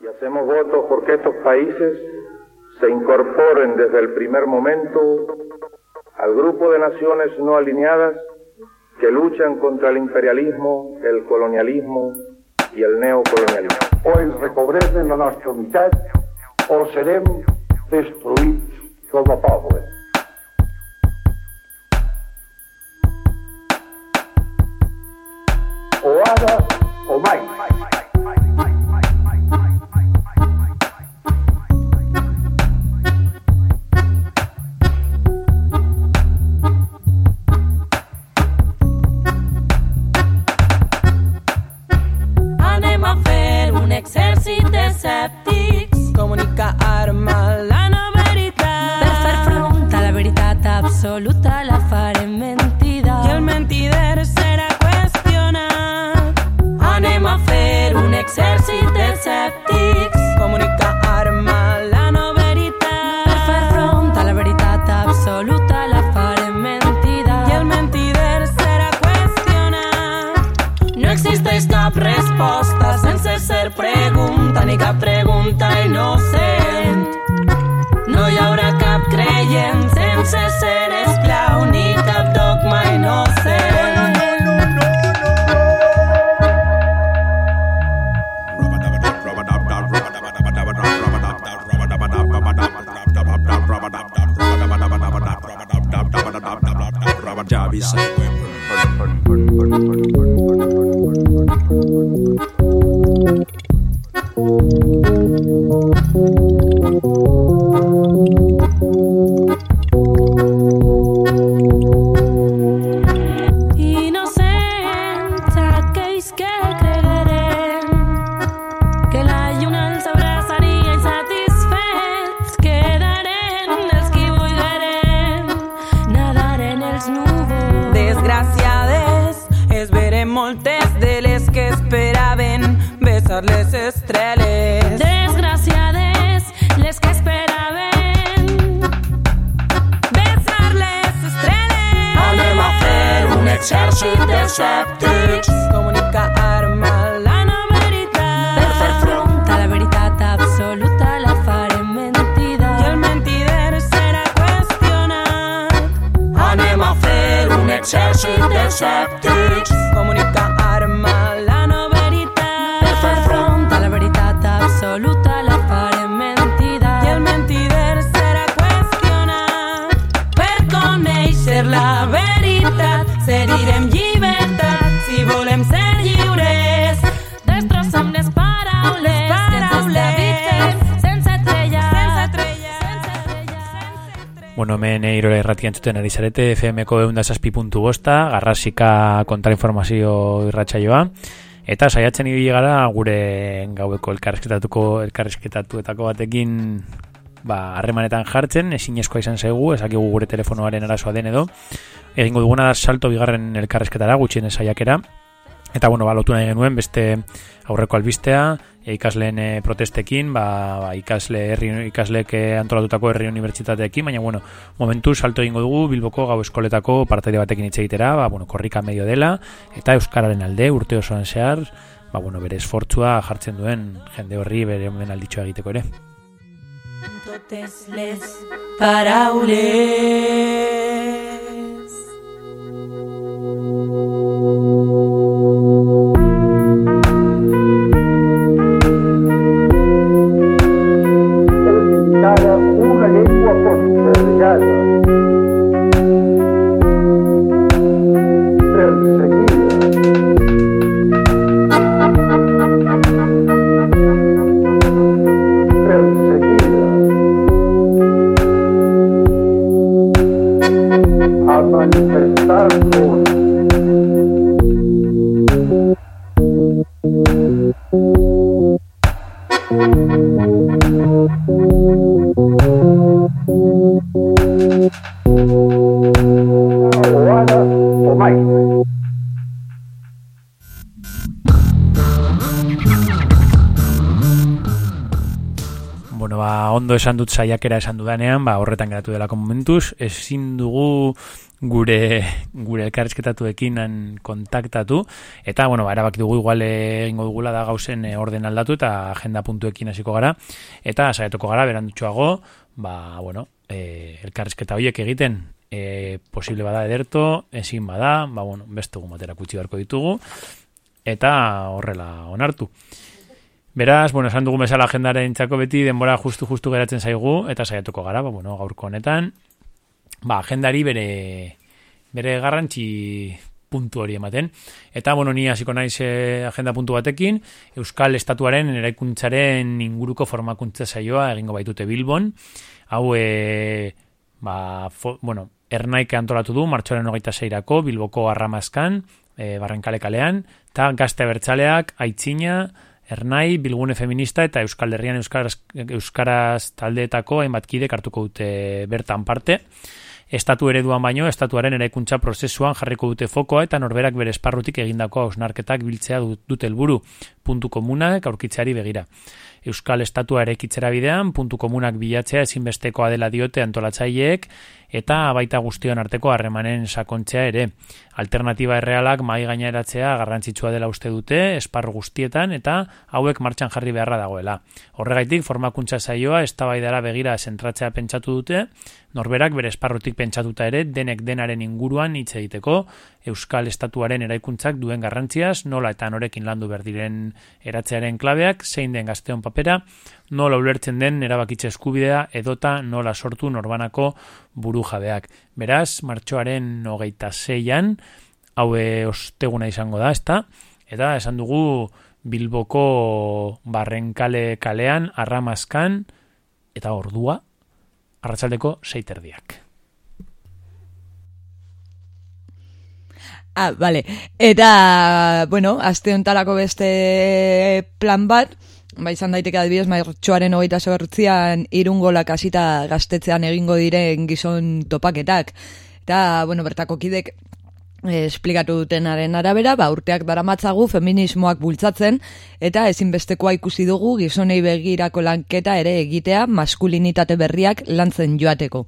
y hacemos votos porque estos países se incorporen desde el primer momento al grupo de naciones no alineadas que luchan contra el imperialismo, el colonialismo i el neocolonialisme. o ens recobrem la nostra unitat o serem destruïts com a. O ara o mai. Entzuten ari zarete, FM-ko eundazazpi puntu bosta, garrasika kontrainformazio irratsaioa, eta saiatzen ibili gara gure gaueko elkarrizketatuko elkarrizketatuetako batekin ba, harremanetan jartzen, ezinezkoa izan zaigu, ezakigu gure telefonoaren arazoa den edo, egingo duguna salto bigarren elkarrizketara, gutxien saiakera, Eta bueno, ba, lotu nahi genuen beste aurreko albistea, ikasleen e, protestekin, ba, ba, ikasle herri ikaslek e, antolatutako herri unibertsitateekin, baina bueno, momentu salto egingo dugu Bilboko gau eskoletako partaide batekin hitz egitera, ba, bueno, korrika medio dela eta euskararen alde urte osoan zehar, ba, bueno, bere esfortzua jartzen duen jende horri bere omen alditxoa egiteko ere. Totes les paraules esan dut saiakera esan dudanean, ba, horretan geratu delako momentuz, ezin dugu gure gure elkarrizketatuekin kontaktatu. Eta bueno, ba, erabaki dugu igual egingo dugula da gauzen eh, orden aldatu eta agenda puntuekin hasiko gara. Eta saiatuko gara berandutxoago, ba bueno, eh, elkarrizketa horiek egiten eh, posible bada ederto, ezin bada, ba bueno, beste egun batera kutsi beharko ditugu. Eta horrela onartu. Beraz, bueno, esan dugu bezala agendaren txako beti denbora justu-justu geratzen zaigu, eta saiatuko gara, ba, bueno, gaurko honetan, ba, agendari bere, bere garrantzi puntu hori ematen. Eta, bueno, ni hasiko naiz eh, agenda puntu batekin, Euskal Estatuaren eraikuntzaren inguruko formakuntza saioa egingo baitute Bilbon. Hau, e, ba, fo, bueno, ernaik antolatu du, martxoaren hogeita zeirako, Bilboko arramazkan, e, barrenkale kalean, eta gazte bertzaleak, aitzina, Ernai, Bilgune Feminista eta Euskal Herrian Euskaraz, Euskaraz taldeetako hainbat kidek hartuko dute bertan parte. Estatu ereduan baino, estatuaren eraikuntza prozesuan jarriko dute fokoa eta norberak bere esparrutik egindako hausnarketak biltzea dut helburu puntu komunak aurkitzeari begira. Euskal Estatua eraikitzera bidean, puntu komunak bilatzea ezinbestekoa dela diote antolatzaileek eta baita guztion arteko harremanen sakontzea ere. Alternatiba errealak mai gaineratzea garrantzitsua dela uste dute, esparru guztietan eta hauek martxan jarri beharra dagoela. Horregaitik formakuntza saioa eztabaidara begira zentratzea pentsatu dute, Norberak bere esparrutik pentsatuta ere denek denaren inguruan hitz egiteko, Euskal Estatuaren eraikuntzak duen garrantziaz, nola eta norekin landu berdiren eratzearen klabeak, zein den gazteon papera, nola ulertzen den erabakitze eskubidea edota nola sortu norbanako buru jabeak. Beraz, martxoaren hogeita zeian, haue osteguna izango da, ezta? Eta esan dugu Bilboko barrenkale kalean, arramazkan, eta ordua, arratsaldeko seiterdiak. Ah, vale. Eta, bueno, aste hontarako beste plan bat, ba izan daiteke adibidez, martxoaren hogeita sortzian irungolak hasita gaztetzean egingo diren gizon topaketak. Eta, bueno, bertako kidek eh, esplikatu dutenaren arabera, ba, urteak daramatzagu feminismoak bultzatzen, eta ezinbestekoa ikusi dugu gizonei begirako lanketa ere egitea maskulinitate berriak lantzen joateko.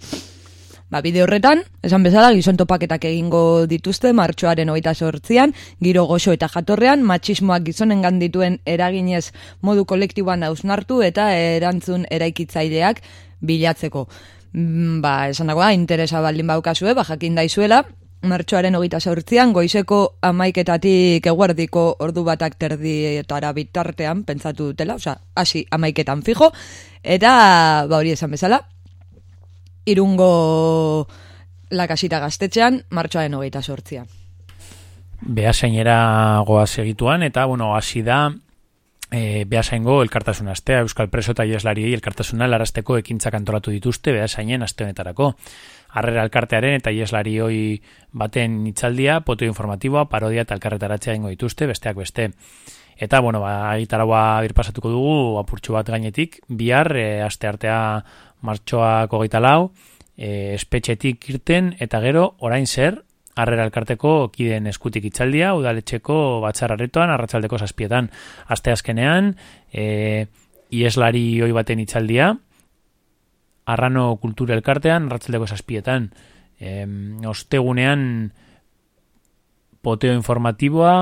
Ba, bide horretan, esan bezala, gizon topaketak egingo dituzte martxoaren hogeita sortzian, giro goxo eta jatorrean, matxismoak gizonen dituen eraginez modu kolektiboan hausnartu eta erantzun eraikitzaileak bilatzeko. Mm, Ba, esan dagoa, interesa baldin baukazue, ba, jakin daizuela, martxoaren hogeita sortzian, goizeko amaiketatik eguerdiko ordu batak terdietara bitartean, pentsatu dutela, oza, hasi amaiketan fijo, eta, ba, hori esan bezala, irungo lakasita gaztetxean, martxoaren hogeita sortzian. Beasainera goaz egituan, eta, bueno, hasi da, e, beasaingo elkartasun astea, Euskal Preso eta Ieslariei elkartasuna larasteko ekintzak antolatu dituzte beasainen aste honetarako. Harrera elkartearen eta Ieslarioi baten itzaldia, poto informatiboa, parodia eta elkarretaratzea ingo dituzte, besteak beste. Eta, bueno, ba, gitaragua birpasatuko dugu, apurtxu bat gainetik, bihar, e, aste artea martxoak hogeita lau, e, espetxetik irten, eta gero, orain zer, harrera elkarteko kiden eskutik itzaldia, udaletxeko batzararetoan, arratsaldeko zazpietan, aste azkenean, e, ieslari hoi baten itzaldia, arrano kultura elkartean, arratsaldeko zazpietan, e, ostegunean, poteo informatiboa,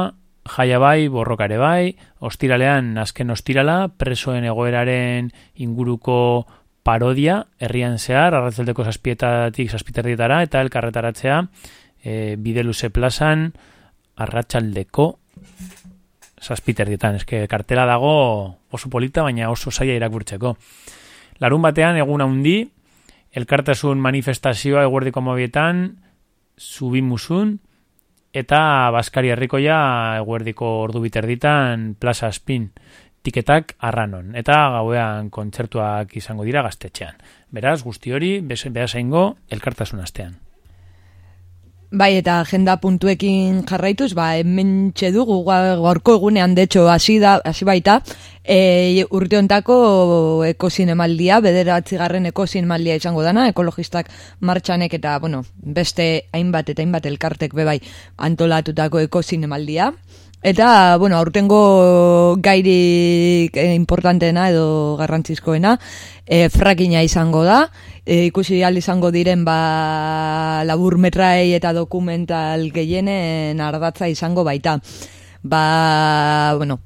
jaia bai, borrokare bai, ostiralean, azken ostirala, presoen egoeraren inguruko parodia, herrian zehar, arratzaldeko zazpietatik zazpiterdietara, eta elkarretaratzea, e, bide luze plazan, arratsaldeko zazpiterdietan. Eske kartela dago oso polita, baina oso zaila irakurtzeko. Larun batean, egun handi, elkartasun manifestazioa eguerdiko mobietan, zubimusun, eta Baskari herrikoia eguerdiko ordu biterditan plaza spin tiketak arranon. Eta gauean kontzertuak izango dira gaztetxean. Beraz, guzti hori, behasaingo elkartasun astean. Bai, eta agenda puntuekin jarraituz, ba, hemen dugu gaurko egunean, de hecho, hasi da, hasi baita, e, urte hontako ekozinemaldia, bederatzigarren ekozinemaldia izango dana, ekologistak martxanek eta, bueno, beste hainbat eta hainbat elkartek bebai antolatutako ekozinemaldia. Eta, bueno, aurtengo gairik eh, importanteena edo garrantzizkoena, e, frakina izango da, e, ikusi ahal izango diren ba, labur metrai eta dokumental gehienen ardatza izango baita. Ba, bueno,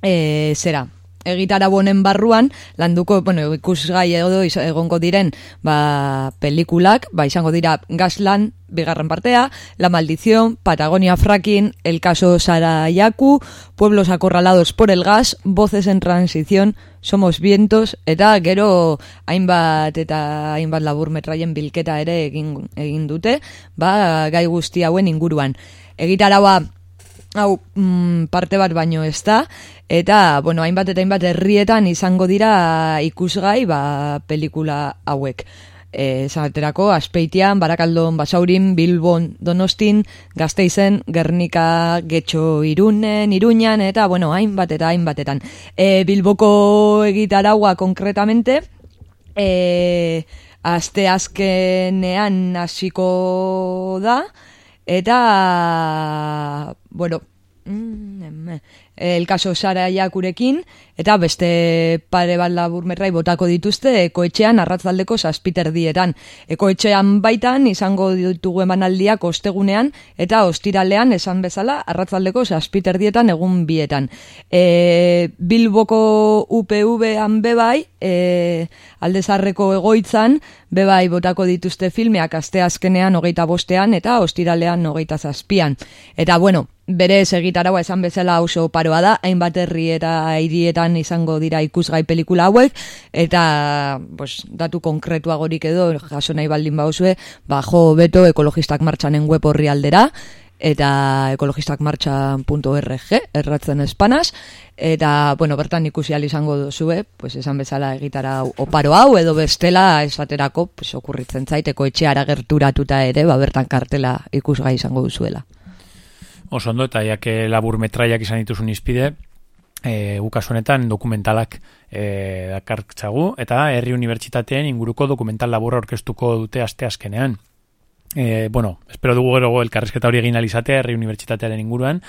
e, zera, egitara bonen barruan, landuko, bueno, ikusgai edo egongo diren, ba, pelikulak, ba, izango dira Gasland, bigarren partea, La Maldición, Patagonia Fracking, El caso Sarayaku, Pueblos acorralados por el gas, Voces en transición, Somos vientos, eta gero hainbat eta hainbat labur metraien bilketa ere egin, egin dute, ba, gai guzti hauen inguruan. Egitaraua hau mm, parte bat baino ez da, eta, bueno, hainbat eta hainbat herrietan izango dira ikusgai, ba, pelikula hauek. E, zaterako, Aspeitian, Barakaldon, Basaurin, Bilbon, Donostin, Gasteizen, Gernika, Getxo Irunen, Iruñan, eta, bueno, hainbat eta hainbatetan. E, Bilboko egitaraua konkretamente, e, aste azkenean hasiko da, eta, bueno, mm, em, el caso Sara Jakurekin, Eta beste pare bat laburmetrai botako dituzte ekoetxean arratzaldeko saspiterdietan. Ekoetxean baitan izango ditugu emanaldiak ostegunean eta ostiralean esan bezala arratzaldeko saspiterdietan egun bietan. E, Bilboko UPV-an bebai, e, aldezarreko egoitzan, bebai botako dituzte filmeak aste azkenean hogeita bostean eta ostiralean hogeita zazpian. Eta bueno, bere segitaragoa esan bezala oso paroa da, hainbat herri eta hirietan izango dira ikusgai pelikula hauek, eta pues, datu konkretuagorik edo jaso nahi baldin bauzue, ba, jo beto ekologistak martxanen web horri aldera, eta ekologistakmartxan.org erratzen espanaz, eta, bueno, bertan ikusi al izango duzue, pues esan bezala egitara oparo hau, edo bestela esaterako, pues okurritzen zaiteko etxeara gerturatuta ere, ba, bertan kartela ikusgai izango duzuela. Oso ondo, eta jake labur metraiak izan dituzun izpide, e, gukasu honetan dokumentalak e, dakartzagu, eta herri unibertsitateen inguruko dokumental laburra orkestuko dute aste azkenean. E, bueno, espero dugu gero elkarrezketa hori egin alizatea herri unibertsitatearen inguruan,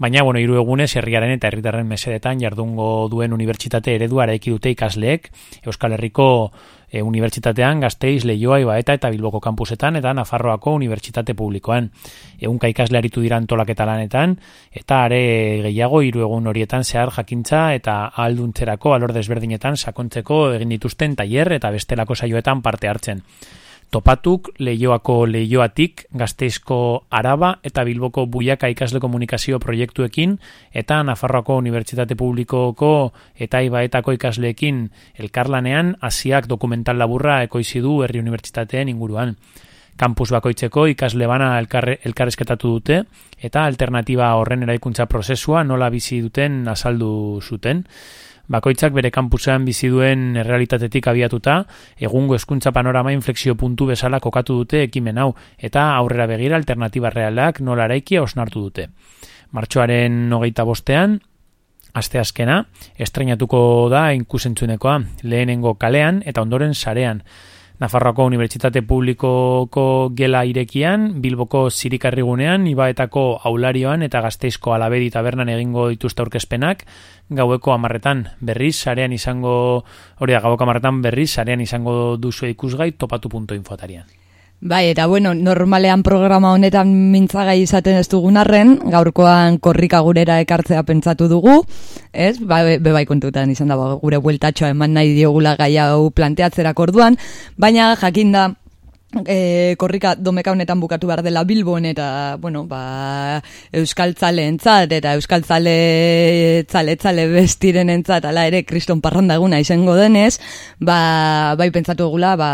baina, bueno, hiru egunez herriaren eta herritarren mesedetan jardungo duen unibertsitate eredua eraiki dute ikasleek Euskal Herriko e, unibertsitatean, Gasteiz, Leioa, Ibaeta eta Bilboko kampusetan eta Nafarroako unibertsitate publikoan. Egunka ikasle aritu dira antolaketa lanetan eta are gehiago hiru egun horietan zehar jakintza eta alduntzerako alor desberdinetan sakontzeko egin dituzten tailer eta bestelako saioetan parte hartzen. Topatuk, Leioako Leioatik, Gazteizko Araba eta Bilboko Buiaka ikasle komunikazio proiektuekin eta Nafarroako Unibertsitate Publikoko eta Ibaetako ikasleekin elkarlanean hasiak dokumental laburra ekoizi du herri unibertsitateen inguruan. Kampus bakoitzeko ikasle bana elkar, elkarrezketatu dute eta alternatiba horren eraikuntza prozesua nola bizi duten azaldu zuten. Bakoitzak bere kampusean bizi duen errealitatetik abiatuta, egungo hezkuntza panorama inflexio puntu bezala kokatu dute ekimen hau eta aurrera begira alternatiba realak nola eraikia osnartu dute. Martxoaren hogeita bostean, aste azkena, estrenatuko da inkusentzunekoa lehenengo kalean eta ondoren sarean. Nafarroako Unibertsitate Publikoko gela irekian, Bilboko zirikarrigunean, Ibaetako aularioan eta Gazteizko alabedi tabernan egingo dituzte aurkezpenak, gaueko amarretan berriz, sarean izango, hori da, gaueko amarretan berriz, sarean izango duzu ikusgai topatu.info atarian. Bai, eta bueno, normalean programa honetan mintzagai izaten ez dugun arren, gaurkoan korrika gurera ekartzea pentsatu dugu, ez? Ba, be, bai kontutan izan da, ba, gure bueltatxoa eman nahi diogula gai hau planteatzerak orduan, baina jakinda e, korrika domeka honetan bukatu behar dela Bilbon eta, bueno, ba, Euskal Tzale entzat, eta Euskal Tzale tzale tzale bestiren entzat, ala ere, kriston parrandaguna izango denez, ba, bai pentsatu dugula, ba,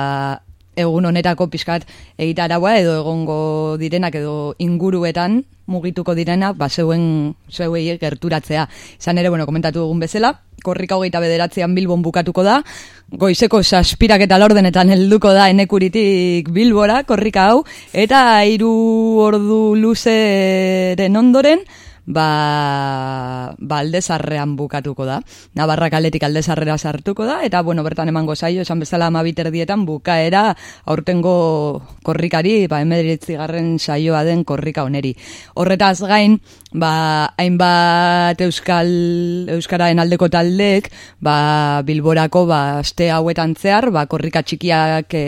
egun honetako pixkat egitaragoa edo egongo direnak edo inguruetan mugituko direnak ba zeuen zeuei gerturatzea. Izan ere, bueno, komentatu dugun bezala, korrika hogeita bederatzean Bilbon bukatuko da, goizeko saspirak eta lordenetan helduko da enekuritik Bilbora, korrika hau, eta hiru ordu luzeren ondoren, ba, ba aldezarrean bukatuko da. Navarra kaletik aldezarrera sartuko da, eta bueno, bertan emango zaio, esan bezala amabiter dietan bukaera aurtengo korrikari, ba, emediritzi garren saioa den korrika oneri. Horretaz gain, ba, hainbat euskal, euskaraen aldeko taldeek, ba, bilborako, ba, aste hauetan zehar, ba, korrika txikiak e,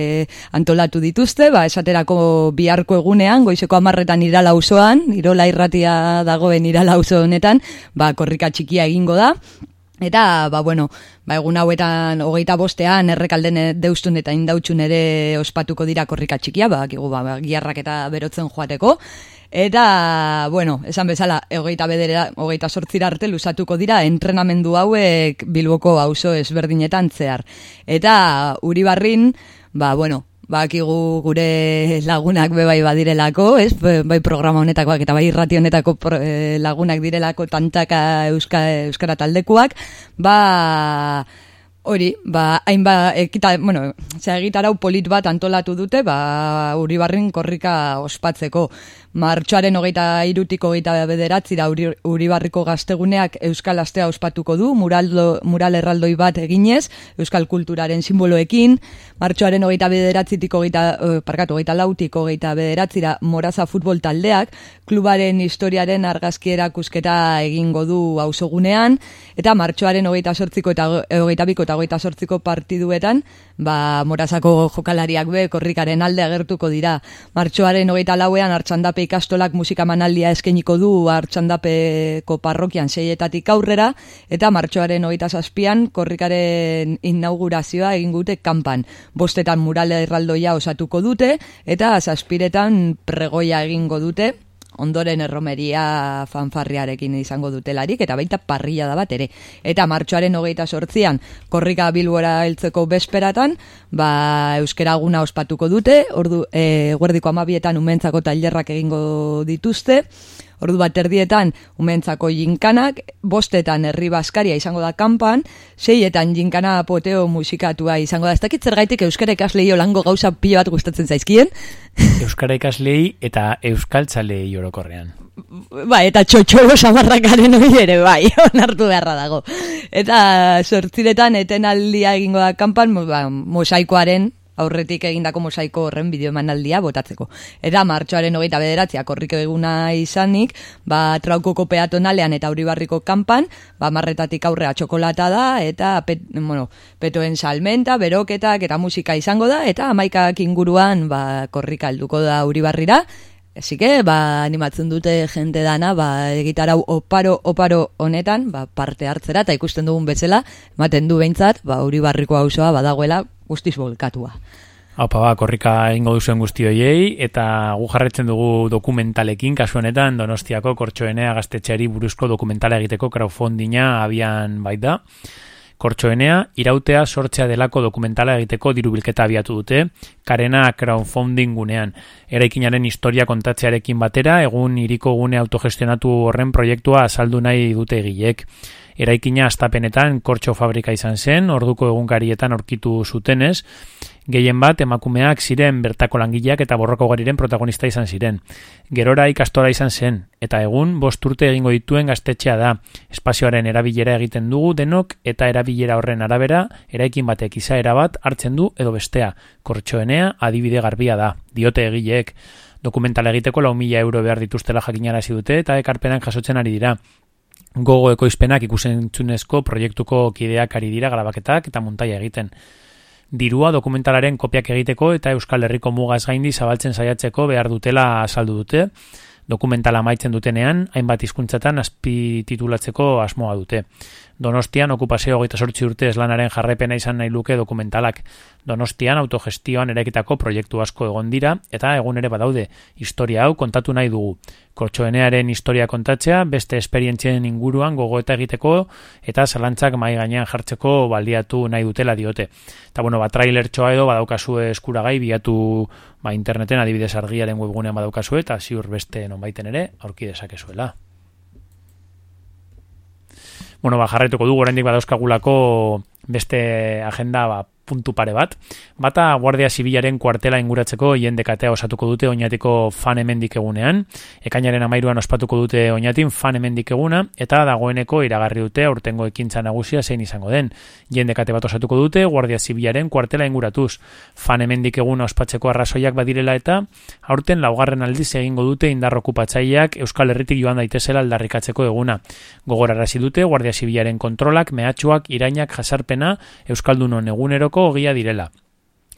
antolatu dituzte, ba, esaterako biharko egunean, goizeko amarretan irala usoan, irola irratia dagoen irala uso honetan, ba, korrika txikia egingo da, Eta, ba, bueno, ba, egun hauetan hogeita bostean errekalden deustun eta indautxun ere ospatuko dira korrika txikia, ba, kigu, ba, giarrak eta berotzen joateko. Eta, bueno, esan bezala, hogeita bedera, hogeita sortzira arte lusatuko dira entrenamendu hauek bilboko auzo ezberdinetan zehar. Eta, uri barrin, ba, bueno, bakigu gure lagunak bebai badirelako, ez? Bai programa honetakoak eta bai irrati honetako eh, lagunak direlako tantaka euska, euskara taldekuak, ba Hori, ba, hainba, ekita, bueno, zera egitarau polit bat antolatu dute, ba, Uribarrin korrika ospatzeko. Martxoaren hogeita irutik hogeita bederatzira Uri, Uribarriko gazteguneak Euskal Astea ospatuko du, muraldo, mural erraldoi bat eginez, Euskal kulturaren simboloekin. Martxoaren hogeita bederatzitik hogeita, eh, parkatu, hogeita lautik hogeita bederatzira Moraza futbol taldeak, klubaren historiaren argazki erakusketa egingo du auzogunean, eta martxoaren hogeita sortziko eta hogeita biko eta hogeita sortziko partiduetan, ba, Morazako jokalariak be, korrikaren alde agertuko dira. Martxoaren hogeita lauean Artxandape ikastolak musika manaldia eskeniko du Artxandapeko parrokian seietatik aurrera, eta martxoaren hogeita zazpian korrikaren inaugurazioa egin gute kanpan. Bostetan murale erraldoia osatuko dute, eta zazpiretan pregoia egingo dute, ondoren erromeria fanfarriarekin izango dutelarik, eta baita parrilla da bat ere. Eta martxoaren hogeita sortzian, korrika bilbora heltzeko besperatan, ba, euskera guna ospatuko dute, ordu, e, guerdiko amabietan umentzako tailerrak egingo dituzte, Ordu bat erdietan umentzako jinkanak, bostetan herri baskaria izango da kanpan, seietan jinkana poteo musikatua izango da. Ez dakit zergaitik euskara ikaslei olango gauza pilo bat gustatzen zaizkien? Euskara ikaslei eta euskaltzalei orokorrean. Ba, eta txotxolo samarrakaren hori ere, bai, onartu beharra dago. Eta sortziretan etenaldia egingo da kanpan, ba, mosaikoaren aurretik egindako mosaiko horren bideo emanaldia botatzeko. Eta martxoaren hogeita bederatzea korriko eguna izanik, ba, traukoko peatonalean eta uribarriko kanpan, ba, marretatik aurrea txokolata da, eta pet, bueno, petoen salmenta, beroketak eta musika izango da, eta amaikak inguruan ba, korrika alduko da uribarrira, que, ba, animatzen dute jente dana, ba, egitarau oparo, oparo honetan, ba, parte hartzera, eta ikusten dugun bezala, ematen du behintzat, ba, uribarriko hausoa badagoela guztiz bolkatua. Haupa ba, korrika ingo duzuen guzti hoiei, eta gu jarretzen dugu dokumentalekin, kasu honetan, donostiako kortxoenea gaztetxeari buruzko dokumentala egiteko crowdfundinga abian baita. Kortxoenea, irautea sortzea delako dokumentala egiteko dirubilketa abiatu dute, karena crowdfunding gunean. Eraikinaren historia kontatzearekin batera, egun iriko gune autogestionatu horren proiektua azaldu nahi dute egilek. Eraikina astapenetan kortxo fabrika izan zen, orduko egunkarietan aurkitu zutenez, gehien bat emakumeak ziren bertako langileak eta borroko gariren protagonista izan ziren. Gerora ikastora izan zen, eta egun bost urte egingo dituen gaztetxea da. Espazioaren erabilera egiten dugu denok eta erabilera horren arabera, eraikin batek izaera bat hartzen du edo bestea. Kortxoenea adibide garbia da, diote egileek. Dokumental egiteko lau mila euro behar dituztela jakinarazi dute eta ekarpenak jasotzen ari dira gogo ekoizpenak ikusentzunezko proiektuko kideak ari dira grabaketak eta montaia egiten. Dirua dokumentalaren kopiak egiteko eta Euskal Herriko mugaz gaindi zabaltzen saiatzeko behar dutela azaldu dute. Dokumentala amaitzen dutenean, hainbat hizkuntzatan azpi titulatzeko asmoa dute. Donostian okupazio hogeita sortzi urte eslanaren jarrepena izan nahi luke dokumentalak. Donostian autogestioan erekitako proiektu asko egon dira eta egun ere badaude. Historia hau kontatu nahi dugu. Kortxoenearen historia kontatzea, beste esperientzien inguruan gogoeta egiteko eta zalantzak mai gainean jartzeko baldiatu nahi dutela diote. Eta bueno, ba, trailer txoa edo badaukazu eskuragai biatu ba, interneten adibidez argiaren webgunean badaukazu eta ziur beste nonbaiten ere aurki dezakezuela. Bueno, ba, jarraituko dugu oraindik badauzkagulako beste agenda ba, puntu pare bat. Bata Guardia Zibilaren kuartela inguratzeko jendekatea osatuko dute oinatiko fan emendik egunean. Ekainaren amairuan ospatuko dute oinatin fan emendik eguna eta dagoeneko iragarri dute aurtengo ekintza nagusia zein izango den. Jendekate bat osatuko dute Guardia Zibilaren kuartela inguratuz. Fan emendik eguna ospatzeko arrazoiak badirela eta aurten laugarren aldiz egingo dute indar okupatzaileak Euskal Herritik joan daitezela aldarrikatzeko eguna. Gogorarazi dute Guardia Zibilaren kontrolak, mehatxuak, irainak, jasarpena, Euskaldunon eguneroko ogia direla.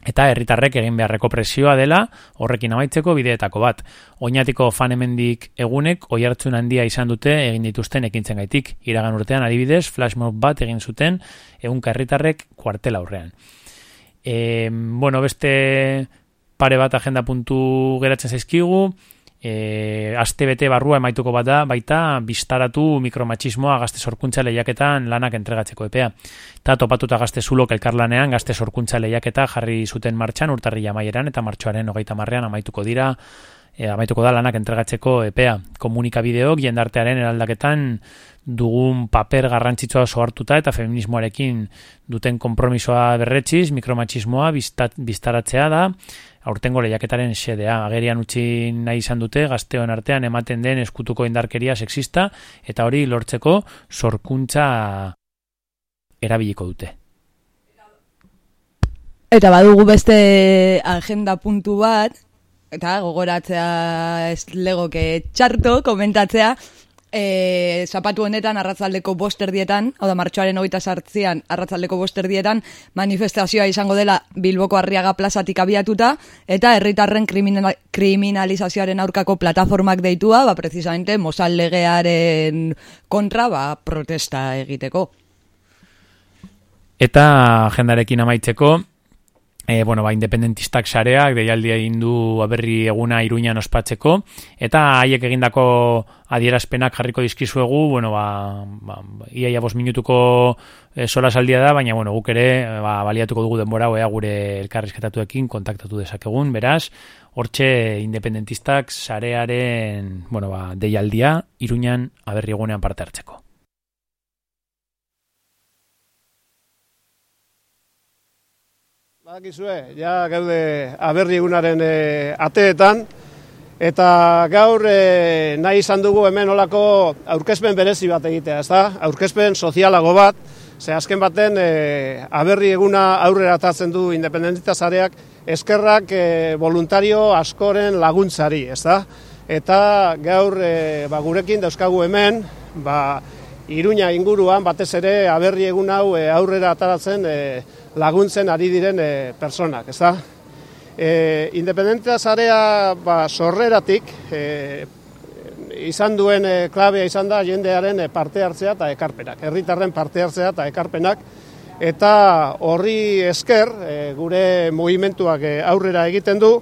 Eta herritarrek egin beharreko presioa dela horrekin amaitzeko bideetako bat. Oinatiko fan hemendik egunek oi hartzun handia izan dute egin dituzten ekintzen gaitik. Iragan urtean adibidez, flashmob bat egin zuten egunka herritarrek kuartela aurrean. E, bueno, beste pare bat agenda puntu geratzen zaizkigu, e, aste bete barrua emaituko bat da, baita biztaratu mikromatxismoa gazte sorkuntza lehiaketan lanak entregatzeko epea. Ta topatuta gazte zulok elkarlanean gazte sorkuntza lehiaketa jarri zuten martxan urtarri maieran eta martxoaren hogeita marrean amaituko dira e, amaituko da lanak entregatzeko epea. Komunikabideok jendartearen eraldaketan dugun paper garrantzitsua oso hartuta eta feminismoarekin duten konpromisoa berretziz, mikromatxismoa biztat, biztaratzea da, aurtengo lehiaketaren xedea. Agerian utzi nahi izan dute gazteon artean ematen den eskutuko indarkeria sexista eta hori lortzeko sorkuntza erabiliko dute. Eta badugu beste agenda puntu bat, eta gogoratzea legoke txarto, komentatzea, e, zapatu honetan arratzaldeko bosterdietan, hau da martxoaren hogeita sartzian arratzaldeko bosterdietan, manifestazioa izango dela Bilboko Arriaga plazatik abiatuta, eta herritarren kriminal, kriminalizazioaren aurkako plataformak deitua, ba, precisamente, mozal legearen kontra, ba, protesta egiteko. Eta agendarekin amaitzeko, e, bueno, ba, independentistak sareak deialdia egin du aberri eguna iruñan ospatzeko eta haiek egindako adierazpenak jarriko dizkizuegu, bueno, ba, ba, iaia bos minutuko e, sola saldia da, baina bueno, guk ere ba, baliatuko dugu denbora oea gure elkarrizketatuekin kontaktatu dezakegun, beraz, hortxe independentistak sarearen, bueno, ba, deialdia iruñan aberri egunean parte hartzeko. Badakizue, ja gaude aberri egunaren e, ateetan, eta gaur e, nahi izan dugu hemen olako aurkezpen berezi bat egitea, ez da? Aurkezpen sozialago bat, ze azken baten e, aberri eguna aurrera atatzen du independentita zareak, eskerrak e, voluntario askoren laguntzari, ez da? Eta gaur e, ba, gurekin dauzkagu hemen, ba, Iruña inguruan batez ere aberri egun hau e, aurrera ataratzen e, laguntzen ari diren e, personak, ez da? E, independentea zarea ba, sorreratik e, izan duen e, klabea izan da jendearen parte hartzea eta ekarpenak, herritarren parte hartzea eta ekarpenak, eta horri esker e, gure movimentuak e, aurrera egiten du,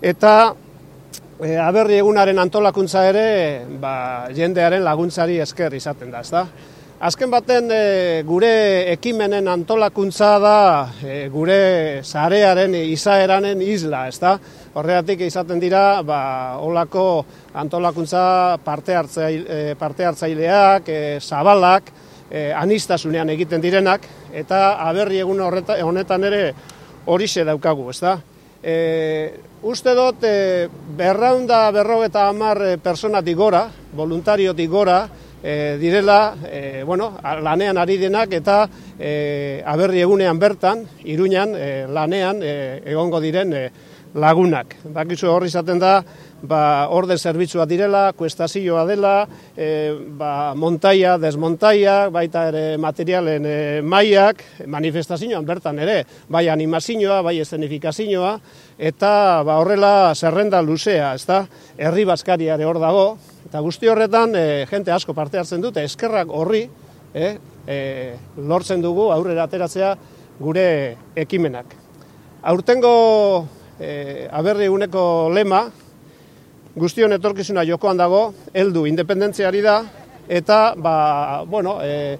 eta e, aberri egunaren antolakuntza ere ba, jendearen laguntzari esker izaten da, ez da? Azken baten e, gure ekimenen antolakuntza da e, gure zarearen izaeranen isla, ez da? Horregatik izaten dira, ba, olako antolakuntza parte, hartzaile, parte hartzaileak, e, zabalak, e, anistasunean egiten direnak, eta aberri egun horreta, honetan ere horixe daukagu, ez da? E, uste dut, e, berraunda berrogeta hamar persona digora, voluntario digora, e, direla, e, bueno, lanean ari denak eta e, aberri egunean bertan, iruñan, e, lanean e, egongo diren e, lagunak. Bakizu horri izaten da, ba, orde zerbitzua direla, kuestazioa dela, e, ba, montaia, desmontaia, baita ere materialen e, maiak, manifestazioan bertan ere, bai animazioa, bai escenifikazioa, eta ba, horrela zerrenda luzea, ezta? Herri baskariare hor dago, eta guzti horretan e, jente asko parte hartzen dute, eskerrak horri, e, e, lortzen dugu aurrera ateratzea gure ekimenak. Aurtengo e, aberri eguneko lema, guztion etorkizuna jokoan dago, heldu independentziari da, eta, ba, bueno, e,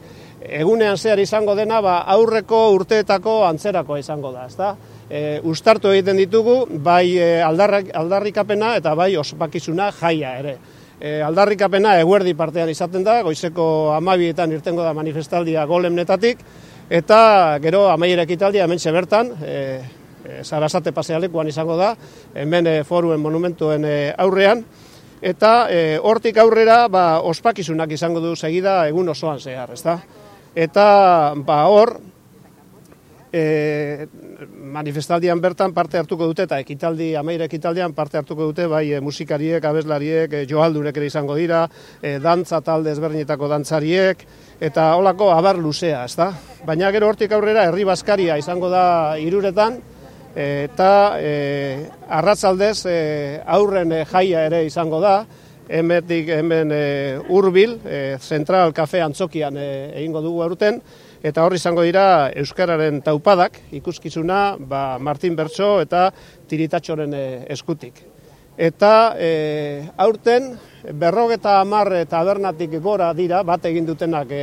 egunean zehar izango dena, ba, aurreko urteetako antzerako izango da, ezta? E, ustartu egiten ditugu, bai aldarrak, aldarrikapena eta bai ospakizuna jaia ere. E, aldarrikapena eguerdi partean izaten da, goizeko amabietan irtengo da manifestaldia golemnetatik, eta gero amaiera ekitaldia hemen bertan, e, e, Sarasate pasealekuan izango da, hemen e, foruen monumentuen e, aurrean, eta e, hortik aurrera ba, ospakizunak izango du segida egun osoan zehar, ezta? Eta ba, hor, e, manifestaldian bertan parte hartuko dute eta ekitaldi amaire ekitaldian parte hartuko dute bai e, musikariek, abeslariek, e, joaldurek ere izango dira, e, dantza talde ezberdinetako dantzariek eta holako abar luzea, ezta? Baina gero hortik aurrera herri baskaria izango da iruretan eta e, arratzaldez e, aurren e, jaia ere izango da, hemetik hemen e, urbil, e, zentral kafe antzokian e, egingo dugu aurten, eta hor izango dira Euskararen taupadak, ikuskizuna ba, Martin Bertso eta Tiritatxoren e, eskutik. Eta e, aurten berrogeta hamar tabernatik gora dira, bat egin dutenak e,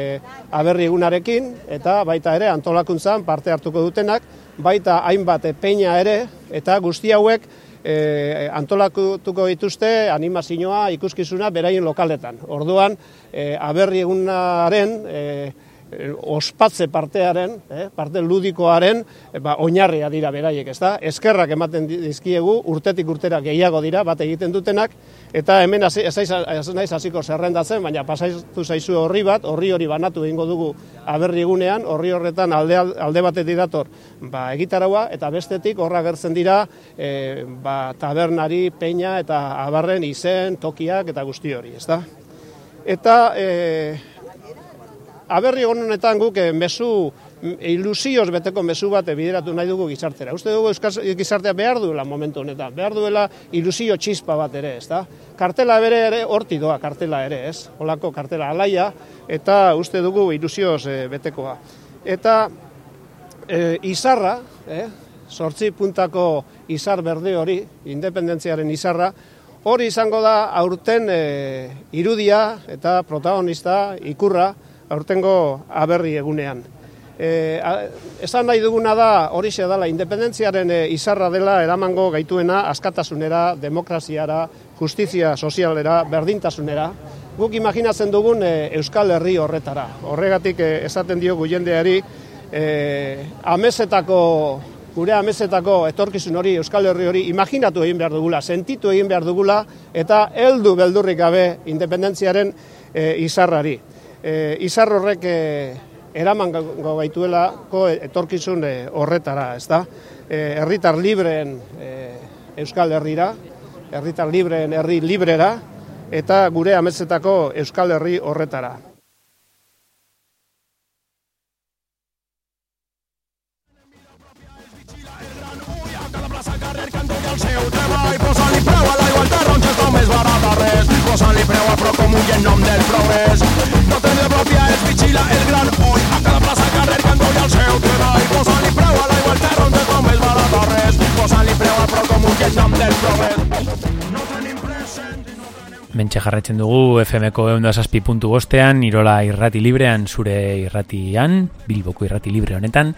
aberri egunarekin, eta baita ere antolakuntzan parte hartuko dutenak, baita hainbat peina ere, eta guzti hauek e, antolatuko dituzte animazioa ikuskizuna beraien lokaletan. Orduan, e, aberri egunaren e, ospatze partearen, eh, parte ludikoaren, e, ba, oinarria dira beraiek, ez da? Eskerrak ematen dizkiegu, urtetik urtera gehiago dira, bat egiten dutenak, eta hemen ez naiz- hasiko zerrendatzen, baina pasaitu zaizu horri bat, horri hori banatu egingo dugu aberri egunean, horri horretan alde, alde batetik dator ba, egitaraua, eta bestetik horra gertzen dira e, ba, tabernari, peña eta abarren izen, tokiak eta guzti hori, ez da? Eta e, aberri honetan guk eh, mezu ilusioz beteko mezu bat bideratu nahi dugu gizartera. Uste dugu euskal gizartea behar duela momentu honetan, behar duela ilusio txispa bat ere, ez da? Kartela bere ere horti doa kartela ere, ez? Olako kartela alaia eta uste dugu ilusioz eh, betekoa. Eta e, izarra, eh? sortzi puntako izar berde hori, independentziaren izarra, hori izango da aurten e, irudia eta protagonista ikurra aurtengo aberri egunean. E, a, esan nahi duguna da hori dela independentziaren e, izarra dela eramango gaituena askatasunera, demokraziara, justizia sozialera, berdintasunera. Guk imaginatzen dugun e, Euskal Herri horretara. Horregatik e, esaten diogu jendeari e, amesetako gure amesetako etorkizun hori, Euskal Herri hori, imaginatu egin behar dugula, sentitu egin behar dugula, eta heldu beldurrik gabe independentziaren e, izarrari. E, izar horrek e, eraman gaituelako etorkizun e, horretara, ez da? E, herritar libreen e, Euskal Herrira, herritar libreen herri librera, eta gure amesetako Euskal Herri horretara. Res posant-li preu a Procomú i en nom del progrés. No tenia pròpia es vigila el gran ull a cada plaça carrer candoll el seu treball. Posant-li preu a l'aigua el taronja és el més barat a res posant-li preu a Procomú i en nom del progrés. Mentxe jarraitzen dugu FMko eunda zazpi puntu bostean, Irola irrati librean, zure irratian, Bilboko irrati libre honetan,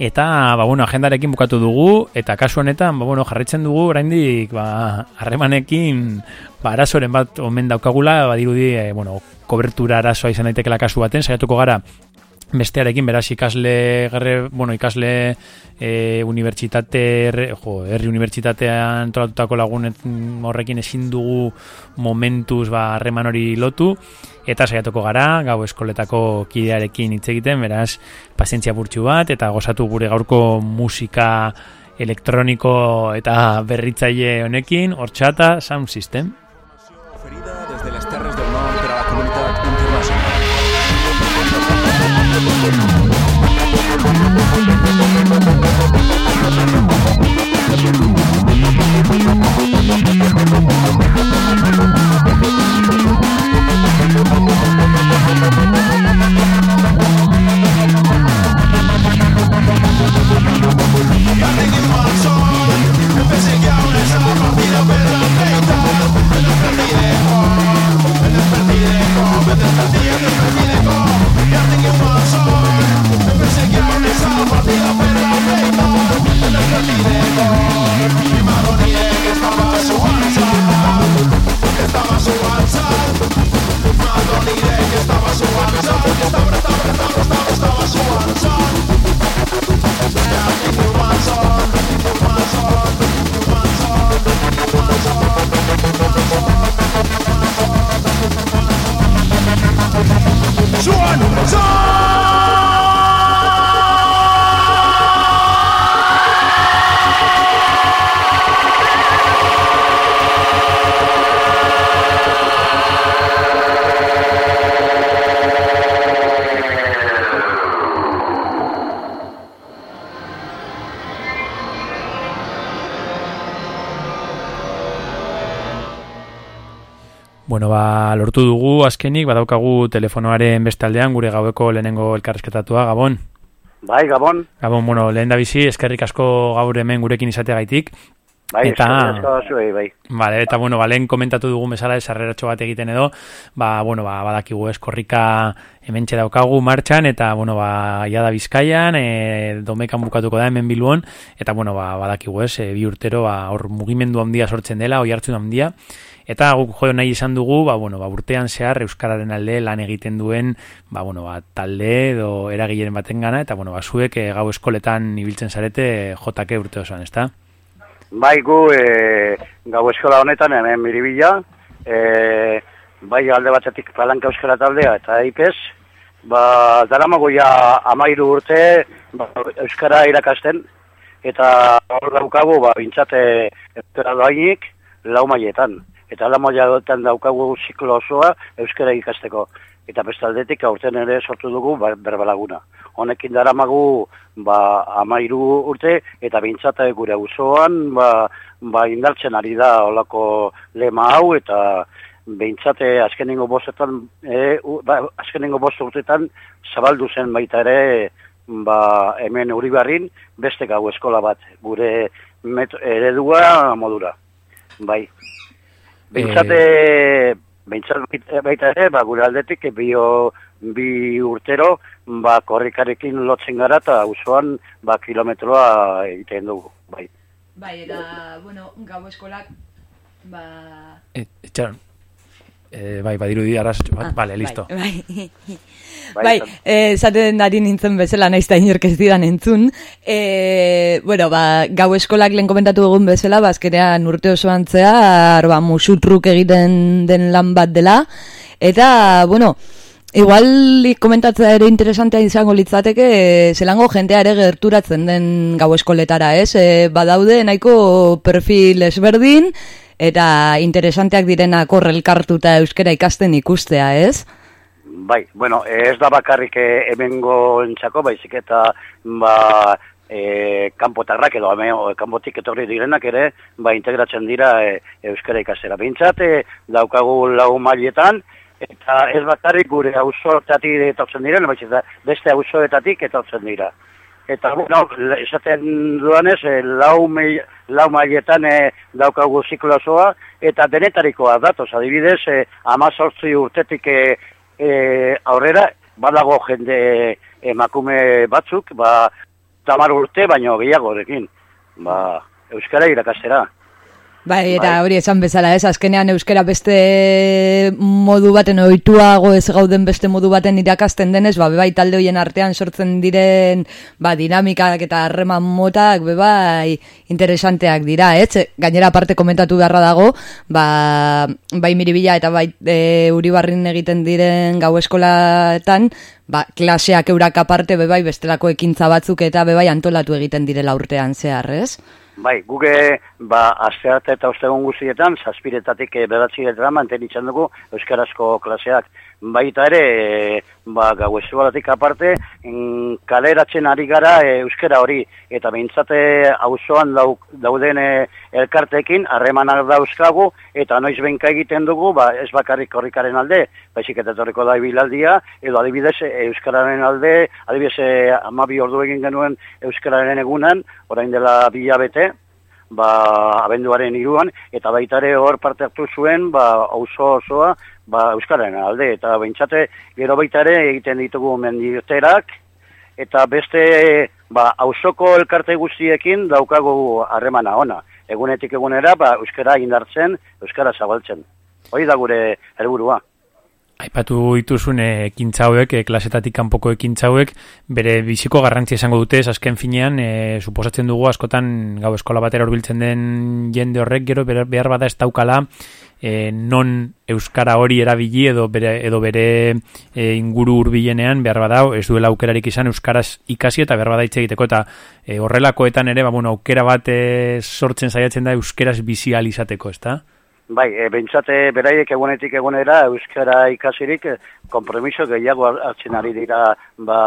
eta, ba, bueno, agendarekin bukatu dugu, eta kasu honetan, ba, bueno, jarraitzen dugu, oraindik, ba, harremanekin, ba, arazoren bat omen daukagula, badirudi, e, bueno, kobertura arazoa izan daitekela kasu baten, saiatuko gara, bestearekin beraz ikasle garre, bueno, ikasle e, unibertsitate jo, herri unibertsitatean antolatutako lagunet horrekin ezin dugu momentuz ba harreman hori lotu eta saiatuko gara gau eskoletako kidearekin hitz egiten beraz pazientzia burtsu bat eta gozatu gure gaurko musika elektroniko eta berritzaile honekin hortxata sound system. Desde lortu dugu azkenik, badaukagu telefonoaren bestaldean gure gaueko lehenengo elkarrezketatua, Gabon. Bai, Gabon. Gabon, bueno, lehen da bizi, eskerrik asko gaur hemen gurekin izateagaitik. Bai, Eta- zuei, bai. Vale, eta bueno, balen komentatu dugu mesala esarreratxo bat egiten edo, ba, bueno, ba, badakigu ez, korrika hementxe daukagu martxan, eta, bueno, ba, ia da bizkaian, e, domekan bukatuko da hemen bilbon, eta, bueno, ba, badakigu ez, e, bi urtero, ba, hor mugimendu handia sortzen dela, oi hartzun handia, eta guk jo nahi izan dugu, ba, bueno, ba, urtean zehar Euskararen alde lan egiten duen, ba, bueno, ba, talde edo eragileen baten gana, eta, bueno, ba, zuek e, gau eskoletan ibiltzen zarete jotake urte osoan, ezta? Bai, gu e, gau eskola honetan hemen miribila, e, bai alde batetik palanka euskara taldea eta IPES, ba, daramago ja amairu urte ba, euskara irakasten, eta hor daukagu, ba, bintzate euskara doainik, lau mailetan. Eta lau mailetan daukagu ziklo osoa euskara ikasteko. Eta bestaldetik aurten ere sortu dugu ba, berbalaguna. Honekin daramagu ba, amairu urte eta bintzate gure auzoan ba, ba, indartzen ari da olako lema hau eta behintzate azkenengo bostetan, e, u, ba, azkenengo bost urtetan zabaldu zen baita ere ba, hemen uribarrin beste gau eskola bat, gure met, eredua modura. Bai. Behintzate, behintzate baita ere, ba, gure aldetik bio, bi urtero, ba, korrikarekin lotzen gara eta auzoan ba, kilometroa egiten dugu. Bai. Bai, eta, bueno, gau eskolak, ba... E, etxaron. E, bai, badiru di arrazatxo bat, vale, listo. Bai, bai eh, esaten ari nintzen bezala naiz da inork ez didan entzun. E, bueno, ba, gau eskolak lehen komentatu dugun bezala, bazkenean urte osoan zehar, ba, musutruk egiten den lan bat dela. Eta, bueno, Igual komentatzea ere interesantea izango litzateke e, zelango jentea ere gerturatzen den gau eskoletara, ez? E, badaude nahiko perfil ezberdin eta interesanteak direnak hor elkartuta euskera ikasten ikustea, ez? Bai, bueno, ez da bakarrik eh, hemengo entzako, baizik eta ba, e, kanpotarrak edo ame, kanpotik etorri direnak ere, ba, integratzen dira e, euskara ikastera. Bintzat, e, daukagu lau mailetan, eta ez bakarrik gure auzoetatik etortzen diren, baizik eta beste auzoetatik etortzen dira. Eta, bueno, esaten duanez, e, lau, mei, lau mailetan e, daukagu ziklo osoa, eta denetarikoa datoz, adibidez, e, amazortzi urtetik e, aurrera, badago jende emakume batzuk, ba, tamar urte, baino gehiagorekin, ba, euskara irakastera. Bai, eta hori esan bezala, ez, azkenean euskera beste modu baten ohituago ez gauden beste modu baten irakasten denez, ba, bebai talde hoien artean sortzen diren ba, dinamikak eta harreman motak, bebai interesanteak dira, ez? Gainera parte komentatu beharra dago, ba, bai miribila eta bai e, uribarrin egiten diren gau eskolatan, ba, klaseak eurak aparte, bebai bestelako ekintza batzuk eta bebai antolatu egiten direla urtean zehar, ez? Bai, guge, ba, astearte eta ostegun guztietan, zazpiretatik e, beratziretan mantenitzen dugu Euskarazko klaseak. Baita ere, e, ba, gau eskualatik aparte, mm, kaleratzen ari gara e, Euskara hori, eta behintzate auzoan dau, dauden e, elkartekin, harremanak dauzkagu, eta noiz benka egiten dugu, ba, ez bakarrik horrikaren alde, baizik eta etorriko da ibilaldia, edo adibidez Euskararen alde, adibidez e, amabi ordu egin genuen Euskararen egunan, orain dela bilabete, ba, abenduaren iruan, eta baita ere hor parte hartu zuen, ba, auzo osoa, ba, Euskararen alde, eta behintzate gero baita ere egiten ditugu mendirterak, eta beste, ba, auzoko elkarte guztiekin daukagu harremana ona. Egunetik egunera, ba, Euskara indartzen, Euskara zabaltzen. Hori da gure helburua. Aipatu dituzun ekintza hauek, e, klasetatik kanpoko ekintza hauek, bere biziko garrantzia izango dute, azken finean, e, suposatzen dugu askotan gau eskola batera horbiltzen den jende horrek, gero behar bada ez daukala e, non euskara hori erabili edo bere, edo bere e, inguru hurbilenean behar bada ez duela aukerarik izan euskaraz ikasi eta behar bada hitz egiteko eta e, horrelakoetan ere ba, bueno, aukera bat e, sortzen saiatzen da euskaraz bizializateko, ezta? Bai, e, bentsate beraiek egunetik egunera euskara ikasirik kompromiso gehiago hartzen ari dira ba,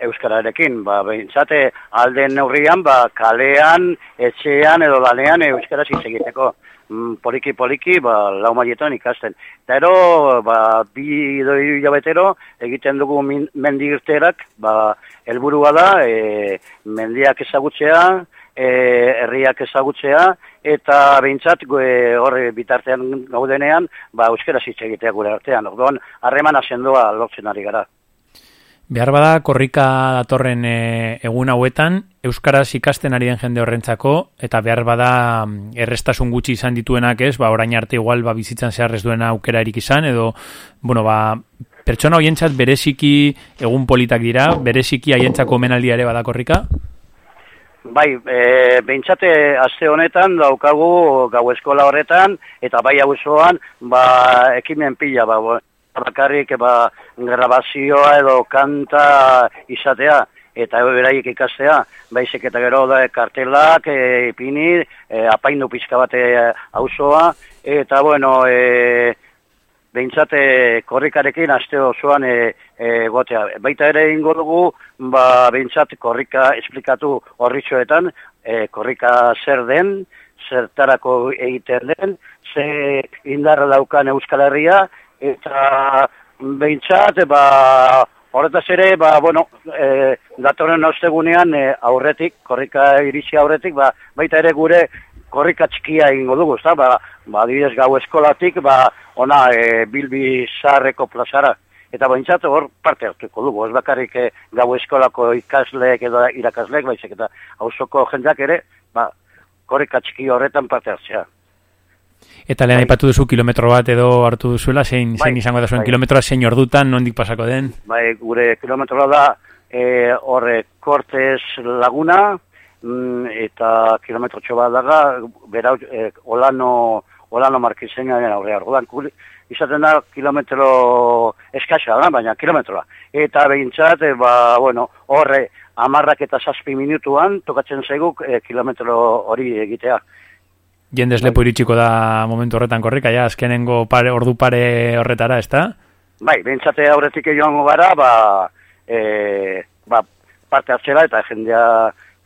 euskararekin. Ba, bentsate alden neurrian, ba, kalean, etxean edo lanean euskara hitz egiteko. Mm, poliki-poliki, ba, lau maietan ikasten. Eta ero, ba, bi edo hiru hilabetero, egiten dugu mendigirterak, ba, helburua da, e, mendiak ezagutzea, e, herriak ezagutzea, eta behintzat e, horre bitartean gaudenean, ba, euskera hitz egitea gure artean. Orduan, harremana sendoa lortzen ari gara. Behar bada, korrika datorren e, egun hauetan, Euskaraz ikasten ari den jende horrentzako, eta behar bada mm, errestasun gutxi izan dituenak ez, ba, orain arte igual ba, bizitzan zehar ez duena aukera erik izan, edo, bueno, ba, pertsona hoientzat bereziki egun politak dira, bereziki haientzako omenaldia ere bada korrika? Bai, e, behintzate aste honetan daukagu gau eskola horretan, eta bai hau ba, ekimen pila, ba, bakarrik ba, grabazioa edo kanta izatea, eta beraiek ikastea, baizik eta gero da kartelak, e, ipini, e, apaindu pixka bate auzoa, eta bueno, e, behintzate korrikarekin aste osoan e, e, gotea. Baita ere ingo dugu, ba, behintzat korrika esplikatu horritxoetan, e, korrika zer den, zertarako egiten den, ze indarra daukan Euskal Herria, eta behintzat, ba, horretaz ere, ba, bueno, e, datorren ostegunean e, aurretik, korrika iritsi aurretik, ba, baita ere gure korrika txikia egingo dugu, ezta? Ba, ba adibidez gau eskolatik, ba, ona e, Bilbi Sarreko plazara. Eta behintzat hor parte hartuko dugu, ez bakarrik e, gau eskolako ikasleek edo irakasleek, baizik eta hausoko jendeak ere, ba, korrika txiki horretan parte hartzea. Eta lehen aipatu duzu kilometro bat edo hartu duzuela, zein, zein Bai, izango da zuen bai. kilometroa, zein ordutan, nondik pasako den? Bai, gure kilometroa da e, horre Cortes Laguna mm, eta kilometro bat daga berau e, Olano Olano Markizenaren aurrea. Orduan izaten da kilometro eskasa da, baina kilometroa. Eta behintzat, e, ba, bueno, horre amarrak eta zazpi minutuan tokatzen zaigu e, kilometro hori egitea. Jendez Bai. lepo iritsiko da momentu horretan korrika, ja, azkenengo pare, ordu pare horretara, ezta? Bai, behintzate aurretik joango gara, ba, e, ba, parte hartzera eta jendea,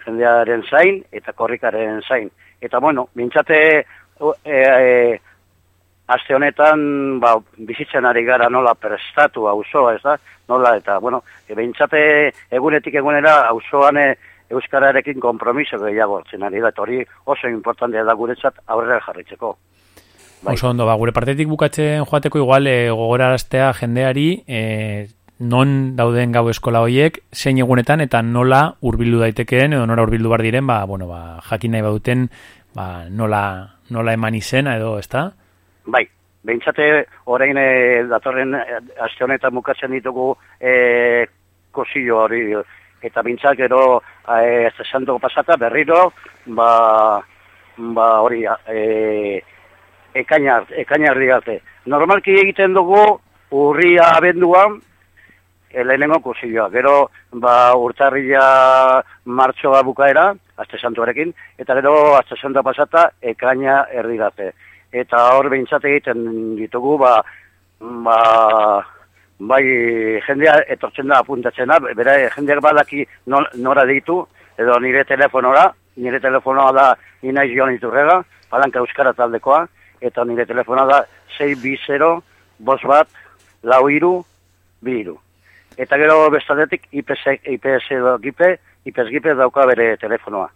jendearen zain eta korrikaren zain. Eta bueno, behintzate e, e, aste honetan ba, bizitzen ari gara nola prestatu auzoa, ez da? Nola eta, bueno, e, behintzate egunetik egunera auzoan e, Euskararekin kompromiso gehiago hartzen ari da, hori oso importantea da guretzat aurrera jarritzeko. Bai. Oso ondo, ba, gure partetik bukatzen joateko igual e, gogoraraztea jendeari e, non dauden gau eskola hoiek, zein egunetan eta nola hurbildu daitekeen edo nola hurbildu bar diren, ba, bueno, ba, jakin nahi baduten ba, nola, nola eman izena edo, ezta? Bai, behintzate orain e, datorren aste honetan bukatzen ditugu e, kosillo hori eta behintzat gero e, zesando pasata berriro ba, ba hori e, ekainar, ekainar arte. Normalki egiten dugu urria abenduan e, lehenengo kusilloa. Gero ba, urtarrila martxoa bukaera, azte santuarekin, eta gero azte santua pasata ekaina erdirate. Eta hor behintzat egiten ditugu, ba, ba, bai jendea etortzen da apuntatzen da, bera jendeak badaki nor- nora ditu, edo nire telefonora, nire telefonoa da inaiz joan iturrega, palanka euskara taldekoa, eta nire telefonoa da 620 bos bat, lau iru, bi iru. Eta gero bestatetik IPS, IPS gipe, IPS gipe dauka bere telefonoa.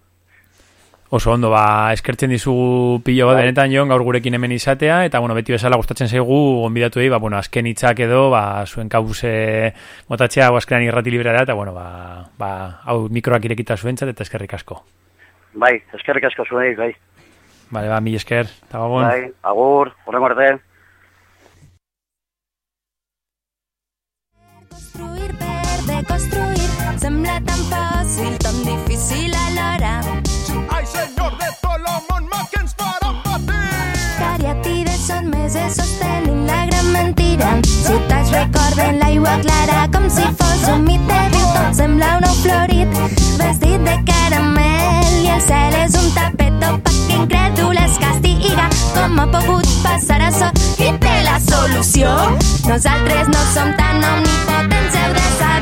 Oso ondo, ba, eskertzen dizugu pilo bat Bai. benetan jon, gaur gurekin hemen izatea, eta, bueno, beti bezala gustatzen zaigu, gonbidatu ba, bueno, azken hitzak edo, ba, zuen kauze motatzea, hau azkenan irrati librea da, eta, bueno, ba, ba, hau mikroak irekita zuentzat, eta eskerrik asko. Bai, eskerrik asko zuei, bai. Bale, ba, mil esker, eta gabon. Bai, agur, horren arte. de construir sembla tan fàcil, tan difícil alhora. Ai, senyor de Solomon, mà que ens farà patir! Cariatides són meses sostenint la gran mentira. Ciutats recorden l'aigua clara com si fos un mit de riu. Tot sembla un ou florit, vestit de caramel i el cel és un tapet opac que incrèdul es castiga. Com ha pogut passar això? Qui té la solució? Nosaltres no som tan omnipotents, heu de saber-ho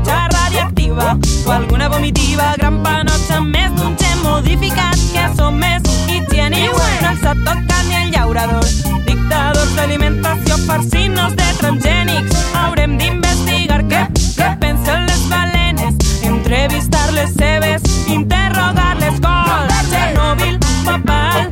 negativa o alguna vomitiva, gran panotxa més d'un gen modificat que som més. Higienius, no ens toca ni el llaurador. Dictadors d'alimentació per si no de transgènics haurem d'investigar què, què pensen les balenes. Entrevistar les seves, interrogar-les. Com Txernòbil, papal,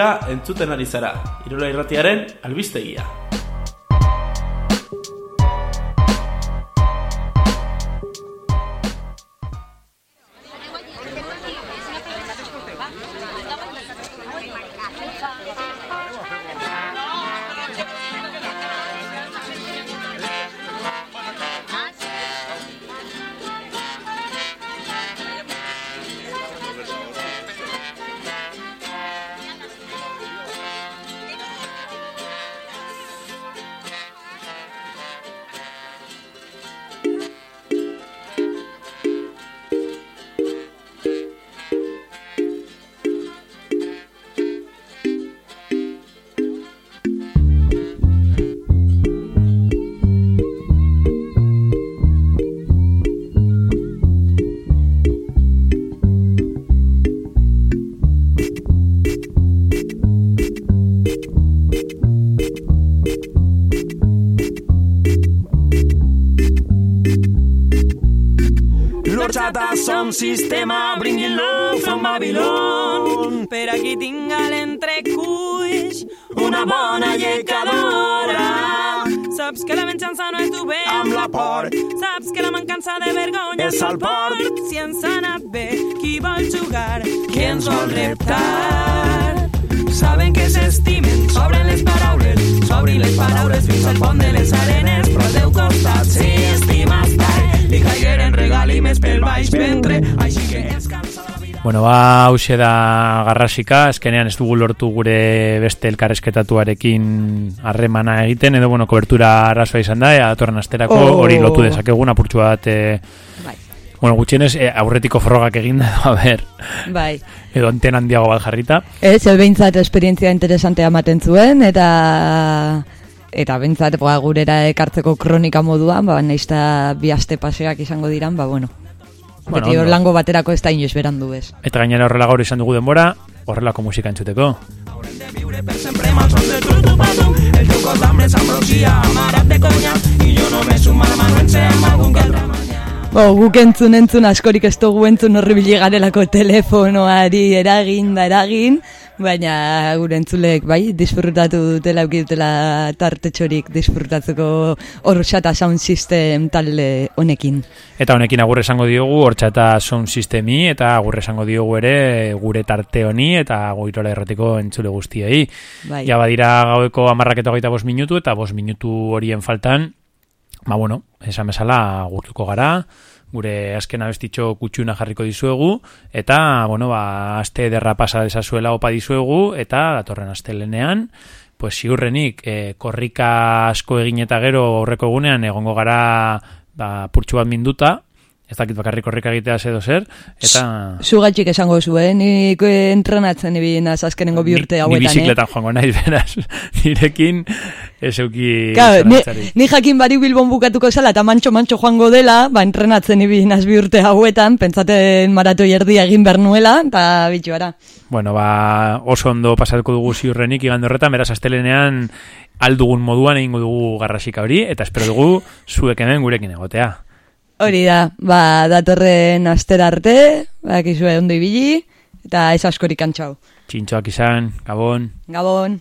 Garrasika entzuten ari zara, Irola Irratiaren albistegia. L'orxata son sistema, bringing love from Babylon. Per aquí tinc a l'entrecuix Una bona llecadora. Saps que la venjança no és tu bé Amb la por. Saps que la mancança de vergonya És el port. Si ens ha anat bé, qui vol jugar? Qui ens vol reptar? Saben que s'estimen, s'obren les paraules, s'obrin les paraules fins al pont de les arenes, però al teu costat, si estimes tant, li caigueren regalimes pel baix ventre, així que. Bueno, ba, hause da garrasika, eskenean ez dugu lortu gure beste elkarresketatuarekin harremana egiten, edo, bueno, kobertura arazoa izan da, ea datorren asterako Oh. hori lotu dezakegun apurtxu bat, e, bueno, gutxienez, e, aurretiko frogak eginda, a ber, Bai. edo antena handiago bat jarrita. Ez, el behintzat esperientzia interesantea ematen zuen, eta eta behintzat ba, gurera ekartzeko kronika moduan, ba, naizta bi aste paseak izango diran, ba, bueno. Bueno, Beti ondo. orlango baterako ez da inoiz berandu ez. Eta gainera horrela gaur izan dugu denbora, horrelako musika entzuteko. Bo, guk entzun entzun askorik ez dugu entzun horri bili garelako telefonoari eragin da eragin, baina gure entzulek bai, disfrutatu dutela dutela tartetxorik disfrutatzeko horxata sound system talde honekin. Eta honekin agurre esango diogu, hortxata sound sistemi, eta agurre esango diogu ere gure tarte honi, eta goirola erratiko entzule guztiei. Bai. Ja badira gaueko amarrak eta hogeita bost minutu, eta bost minutu horien faltan, ba bueno, esan bezala gurtuko gara, gure azken abestitxo kutxuna jarriko dizuegu, eta, bueno, ba, aste derra pasa desazuela opa dizuegu, eta datorren astelenean, pues ziurrenik, eh, korrika asko egin eta gero aurreko egunean egongo gara ba, purtsu bat minduta, ez dakit bakarrik korrika egitea edo zer, eta... Zugatxik esango zuen, nik eh, entrenatzen ibili naz azkenengo bi urte Ni hauetan, bizikletan eh? joango naiz, beraz, nirekin ez euki... Claro, ni, ni jakin barik Bilbon bukatuko zela eta mantxo-mantxo joango dela, ba, entrenatzen ibili naz bi urte hauetan, pentsaten maratoi erdia egin behar nuela, eta bitxuara. Bueno, ba, oso ondo pasatuko dugu ziurrenik igande horretan, beraz astelenean aldugun moduan egingo dugu garrasika hori, eta espero dugu zuek hemen gurekin egotea. Hori da, ba, datorren astera arte, bakizue ondo ibili, eta ez askorik antxau. Txintxoak izan, gabon. Gabon.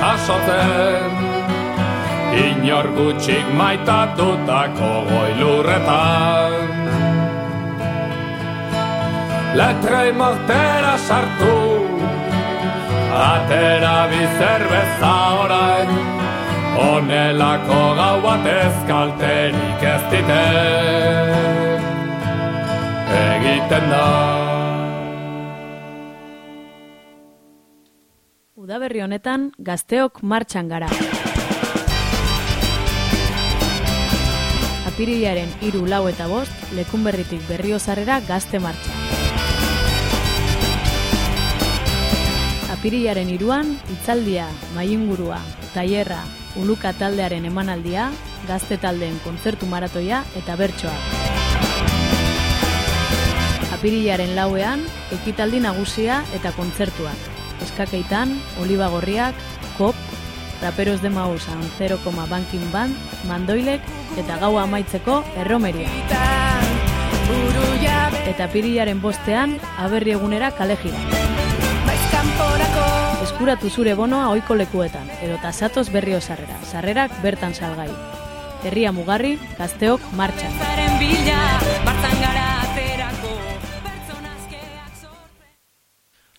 Jasotzen. Inor gutxik maitatutako goilurretan Letrei mortera sartu Atera bizerbeza orain. Honelako gau batez kalterik ez diten Egiten da Udaberri honetan gazteok martxan gara. Apirilaren hiru lau eta bost, lekunberritik berriozarrera gazte martxa. Apirilaren iruan, itzaldia, maiingurua, tailerra, uluka taldearen emanaldia, gazte taldeen kontzertu maratoia eta bertsoa. Apirilaren lauean, ekitaldi nagusia eta kontzertuak. Eskakeitan, Oliba Gorriak, Kop, Raperos de Mausa, 0, Banking Band, Mandoilek eta gaua amaitzeko erromeria. Eta pirilaren bostean, aberri egunera kale jira. Eskuratu zure bonoa ohiko lekuetan, edo tasatoz berri osarrera, sarrerak bertan salgai. Herria mugarri, gazteok martxan.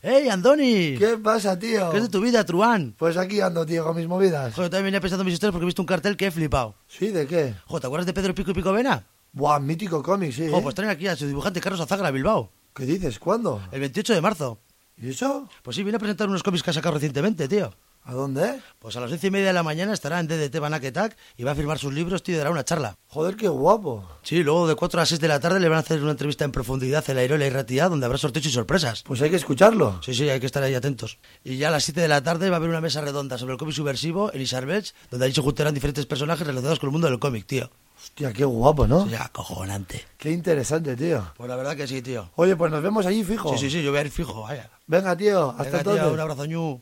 ¡Hey, Andoni! ¿Qué pasa, tío? ¿Qué es de tu vida, Truán? Pues aquí ando, tío, con mis movidas. Joder, también venía pensando en mis historias porque he visto un cartel que he flipado. ¿Sí? ¿De qué? Joder, ¿te acuerdas de Pedro Pico y Pico Vena? Buah, mítico cómic, sí. Joder, ¿eh? pues traen aquí a su dibujante Carlos Azagra a Bilbao. ¿Qué dices? ¿Cuándo? El 28 de marzo. ¿Y eso? Pues sí, viene a presentar unos cómics que ha sacado recientemente, tío. ¿A dónde? Pues a las once y media de la mañana estará en DDT Banaketak y va a firmar sus libros, tío, y dará una charla. Joder, qué guapo. Sí, luego de 4 a 6 de la tarde le van a hacer una entrevista en profundidad en la Irola y Ratía, donde habrá sorteos y sorpresas. Pues hay que escucharlo. Sí, sí, hay que estar ahí atentos. Y ya a las 7 de la tarde va a haber una mesa redonda sobre el cómic subversivo en Isarbech, donde ahí se juntarán diferentes personajes relacionados con el mundo del cómic, tío. Hostia, qué guapo, ¿no? Sí, acojonante. Qué interesante, tío. Pues la verdad que sí, tío. Oye, pues nos vemos allí, fijo. Sí, sí, sí, yo voy a ir fijo, vaya. Venga, tío, hasta Venga, entonces. un abrazo, ñu.